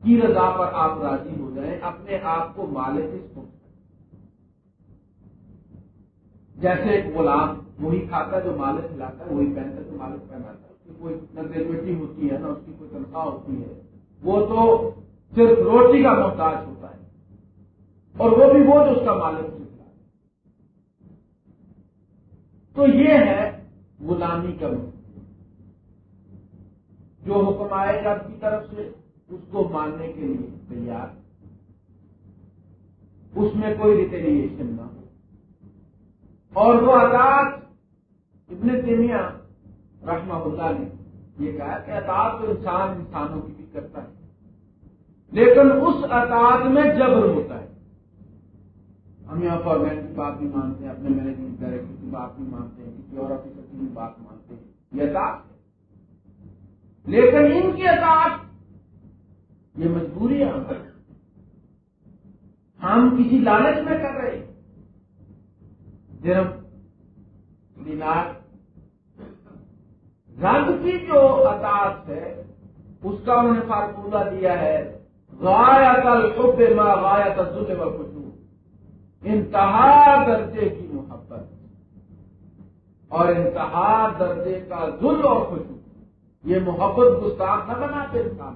کی رضا پر آپ راضی ہو جائیں، اپنے آپ کو مالک اس کو جیسے ایک غلام وہی کھاتا ہے جو مالک کھلاتا ہے، وہی پہنتا ہے جو مالک پہناتا ہے۔ اس کی کوئی نہ ہوتی ہے، نہ اس کی کوئی تنخواہ ہوتی ہے۔ وہ تو صرف روٹی کا محتاج ہوتا ہے اور وہ بھی وہ جو اس کا مالک سکھتا ہے۔ تو یہ ہے غلامی کا محتاج جو حکم آئے گا کی طرف سے، اس کو ماننے کے لیے تیار۔ اس میں کوئی ریٹیلیشن نہ ہو اور وہ اطاعت ابن تیمیہ رحمہ اللہ نے یہ کہا کہ اطاعت تو انسان انسانوں کی بھی کرتا ہے۔ لیکن اس اطاعت میں جبر ہوتا ہے۔ ہم یہاں فارمیٹ کی بات بھی مانتے ہیں اپنے مینجمنٹ ڈائریکٹر کی بات بھی مانتے ہیں کسی اور آفیسر کی بات مانتے۔ ہیں یہ اطاعت ہے۔ لیکن ان کی اطاعت، یہ مجبوری ہے ہم کسی لالچ میں کر رہے جرم دینار رنگ کی جو اطاعت ہے، اس کا انہوں نے فارمولہ دیا ہے۔ غایت الحب ما غایت الذل والخشوع انتہا درجے کی محبت. اور انتہا درجے کا ذل اور خوشبو یہ محبت گستاخ نہ بناتے انسان.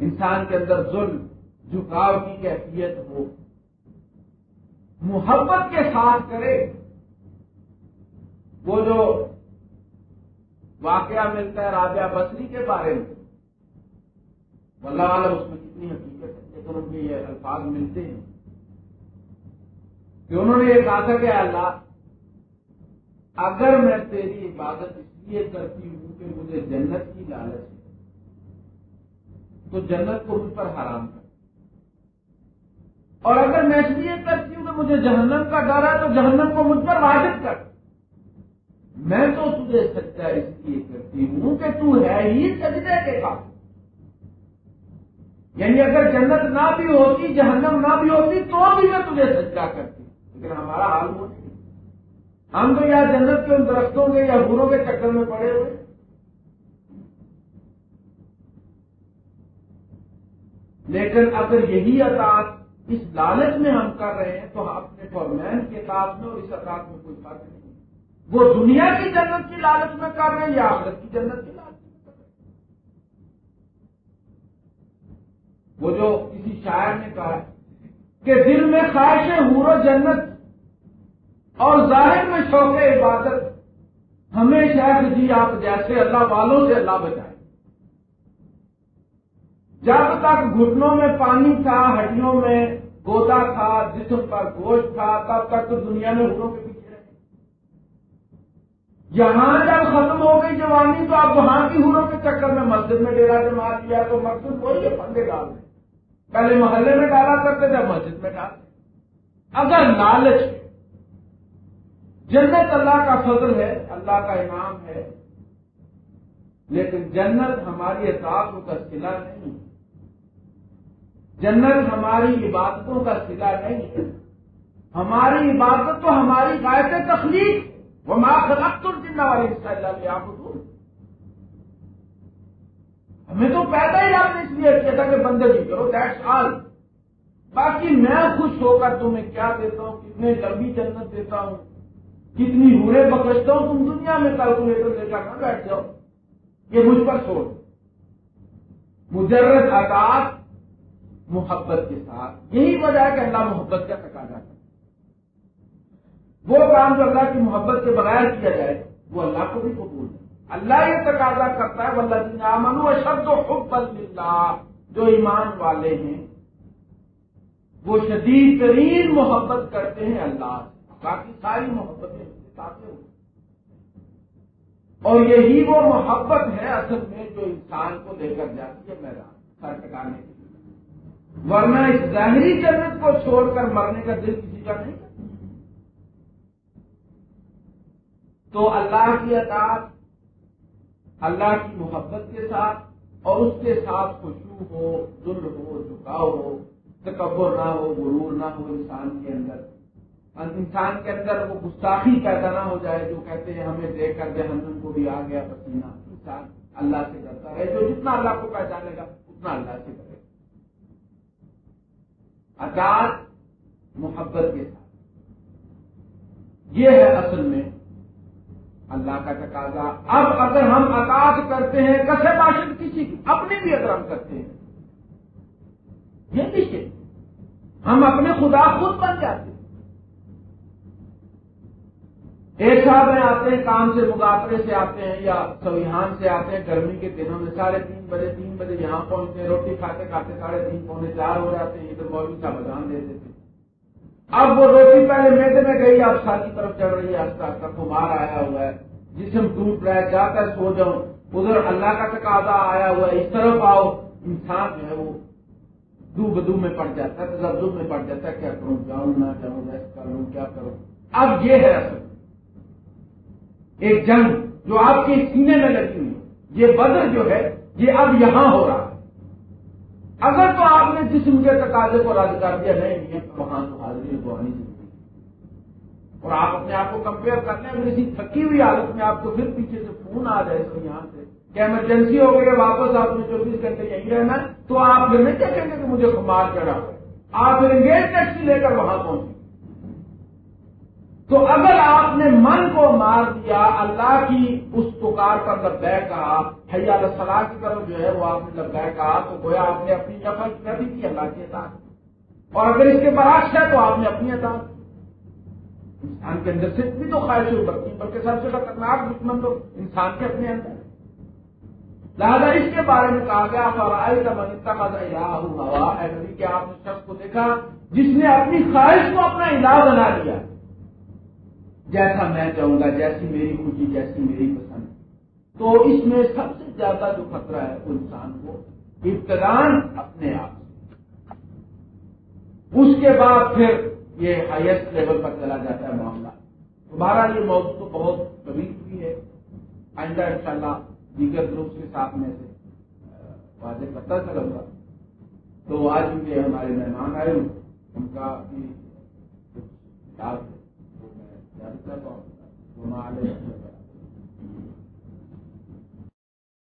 انسان کے اندر ظلم جھکاؤ کی کیفیت ہو. محبت کے ساتھ کرے. وہ جو واقعہ ملتا ہے راجا بسری کے بارے میں واللہ عالم اس میں کتنی حقیقت ہے لیکن ان کے یہ الفاظ ملتے ہیں۔ کہ انہوں نے یہ کہا تھا کہ اللہ، اگر میں تیری عبادت اس لیے کرتی ہوں کہ مجھے جنت کی لالچ ہے، تو جنت کو مجھ پر حرام کر۔ اور اگر میں اس لیے کرتی ہوں کہ مجھے جہنم کا ڈر ہے، تو جہنم کو مجھ پر واجب کر۔ میں تو تجھے سچا اس لیے کرتی ہوں کہ تو ہے ہی سجدے کے کام یعنی اگر جنت نہ بھی ہوتی، جہنم نہ بھی ہوتی، تو بھی میں تجھے سچا کرتی۔ لیکن ہمارا حال وہ نہیں۔ ہم تو یا جنت کے ان درختوں کے یا گروں کے چکر میں پڑے ہوئے۔ لیکن اگر یہی اطاعت اس لالچ میں ہم کر رہے ہیں، تو اپنے فورمین کے اطاعت میں اور اس اطاعت میں کوئی فرق نہیں۔ وہ دنیا کی جنت کی لالچ میں کر رہے ہیں یا آخرت کی جنت کی لالچ وہ جو کسی شاعر نے کہا کہ دل میں خواہش حور و جنت اور ظاہر میں شوق عبادت، ہمیشہ جی آپ جیسے اللہ والوں سے اللہ بچائے۔ جب تک گھٹنوں میں پانی تھا، ہڈیوں میں گودا تھا، جسم پر گوشت تھا، تب تک تو دنیا میں ہوروں کے پیچھے رہے۔ یہاں جب ختم ہو گئی جوانی، تو آپ وہاں کی ہوروں کے چکر میں مسجد میں ڈیرا جما دیا، تو مقصد وہی ہے پندے ڈال دیں پہلے محلے میں ڈالا کرتے تھے، مسجد میں ڈالتے اگر لالچ جنت اللہ کا فضل ہے، اللہ کا انعام ہے، لیکن جنت ہماری اطاعتوں کا سلا نہیں۔ جنت ہماری عبادتوں کا سلا نہیں ہے۔ ہماری عبادت تو ہماری گائے تخلیق۔ وہ ماں خلق الجنہ والی حصہ اللہ آپ ہمیں تو پیدا ہی آپ نے اس لیے کیا تھا کہ بندگی کرو دیٹس آل باقی میں خوش ہو کر تمہیں کیا دیتا ہوں؟ کتنے لمبی جنت دیتا ہوں؟ کتنی ہورے بکشتا ہوں تم دنیا میں کیلکولیٹر لے کر نہ بیٹھ جاؤ؟ یہ مجھ پر چھوڑ مجرد اطاعت محبت کے ساتھ۔ یہی وجہ ہے کہ اللہ محبت کا تقاضا کرتا وہ کام جو اللہ کی محبت کے بغیر کیا جائے، وہ اللہ کو بھی قبول ہے۔ اللہ یہ تقاضا کرتا ہے ولہ امن و شبد و خوب اللہ جو ایمان والے ہیں، وہ شدید ترین محبت کرتے ہیں اللہ سے، باقی ساری محبتیں ساتھ اور یہی وہ محبت ہے اصل میں جو انسان کو لے کر جاتی ہے میدان سر ٹکانے کے لیے۔ ورنہ اس ظاہری جنت کو چھوڑ کر مرنے کا دل کسی کا نہیں تو اللہ کی اطاعت اللہ کی محبت کے ساتھ اور اس کے ساتھ خوشبو ہو، ظلم ہو جھکاؤ ہو، تکبر نہ ہو، غرور نہ ہو انسان کے اندر۔ انسان کے اندر وہ گستاخی پیدا نہ ہو جائے جو کہتے ہیں، ہمیں دیکھ کر جہنم کو بھی آ گیا پسینہ۔ انسان اللہ سے کرتا ہے جو جتنا اللہ کو پہچانے گا، اتنا اللہ سے کرے اکاش محبت کے ساتھ۔ یہ ہے اصل میں اللہ کا تقاضا۔ اب اگر ہم اکاش کرتے ہیں، کسے باشد کسی اپنے بھی اگر ہم کرتے ہیں۔ یہ پیچھے ہم اپنے خدا خود بن جاتے ہیں۔ ایک صاحب میں آتے ہیں، کام سے مقابلے سے آتے ہیں یا سویحان سے آتے ہیں۔ گرمی کے دنوں میں ساڑھے تین بجے تین بجے یہاں پہنچتے ہیں، روٹی کھاتے کھاتے ساڑھے تین، پونے چار ہو جاتے ہیں۔ ادھر مولوی کا بدان دے دیتے اب وہ روٹی پہلے میدے میں گئی، اب سال کی طرف چڑھ رہی ہے آستا آستا کمار آیا ہوا ہے۔ جسم ٹوٹ رہا ہے جا کر سو جاؤں ادھر اللہ کا تقاضا آیا ہوا ہے، اس طرف آؤ۔ انسان جو ہے وہ دو بدو میں پڑ جاتا ہے لفظوں میں پڑ جاتا ہے، کیا کروں؟ جاؤں نہ جاؤں، ریسٹ کر لوں، کیا کروں؟ اب یہ ہے اصل ایک جنگ جو آپ کے سینے میں لگی ہوئی یہ بدر جو ہے، یہ اب یہاں ہو رہا ہے۔ اگر تو آپ نے جسم کے تقاضے کو رد کر دیا، نہیں تو وہاں تو حاضری آنی چاہیے اور آپ اپنے آپ کو کمپیئر کر لیں اگر اسی تھکی ہوئی حالت میں آپ کو پھر پیچھے سے فون آ جائے تو یہاں سے کہ ایمرجنسی ہو گئی واپس آپ نے چوبیس گھنٹے یہیں رہنا تو آپ پھر میں کیا کہیں گے کہ مجھے کمار چڑھا ہوا آپ پھر انگیج ٹیکسی لے کر وہاں پہنچے تو اگر آپ نے من کو مار دیا، اللہ کی اس پکار پر لبے کہا حیال صلاح کی طرف جو ہے وہ آپ نے لبے کہا تو گویا آپ نے اپنی نفل کر دی تھی، اللہ کے ساتھ اور اگر اس کے برعکس ہے تو آپ نے اپنی اطاعت انسان کے اندر صرف بھی تو خواہش ہو سکتی بلکہ سب سے خطرناک دشمن تو انسان کے اپنے اندر لہٰذا اس کے بارے میں کہا گیا فرائی کا منتا کا ہوا کہ آپ نے شخص کو دیکھا جس نے اپنی خواہش کو اپنا علاج بنا لیا؟ جیسا میں چاہوں گا، جیسی میری خوشی، جیسی میری پسند۔ تو اس میں سب سے زیادہ جو خطرہ ہے، وہ انسان کو ابتدان اپنے آپ اس کے بعد پھر یہ ہائیسٹ لیول پر چلا جاتا ہے معاملہ۔ تمہارا یہ موضوع تو بہت طویل بھی ہے۔ آئندہ ان شاء اللہ دیگر گروپ کے ساتھ میں سے واضح کرتا چلوں گا۔ تو آج بھی ہمارے مہمان آئے ان کا بھی کتاب ہے۔ وما عليه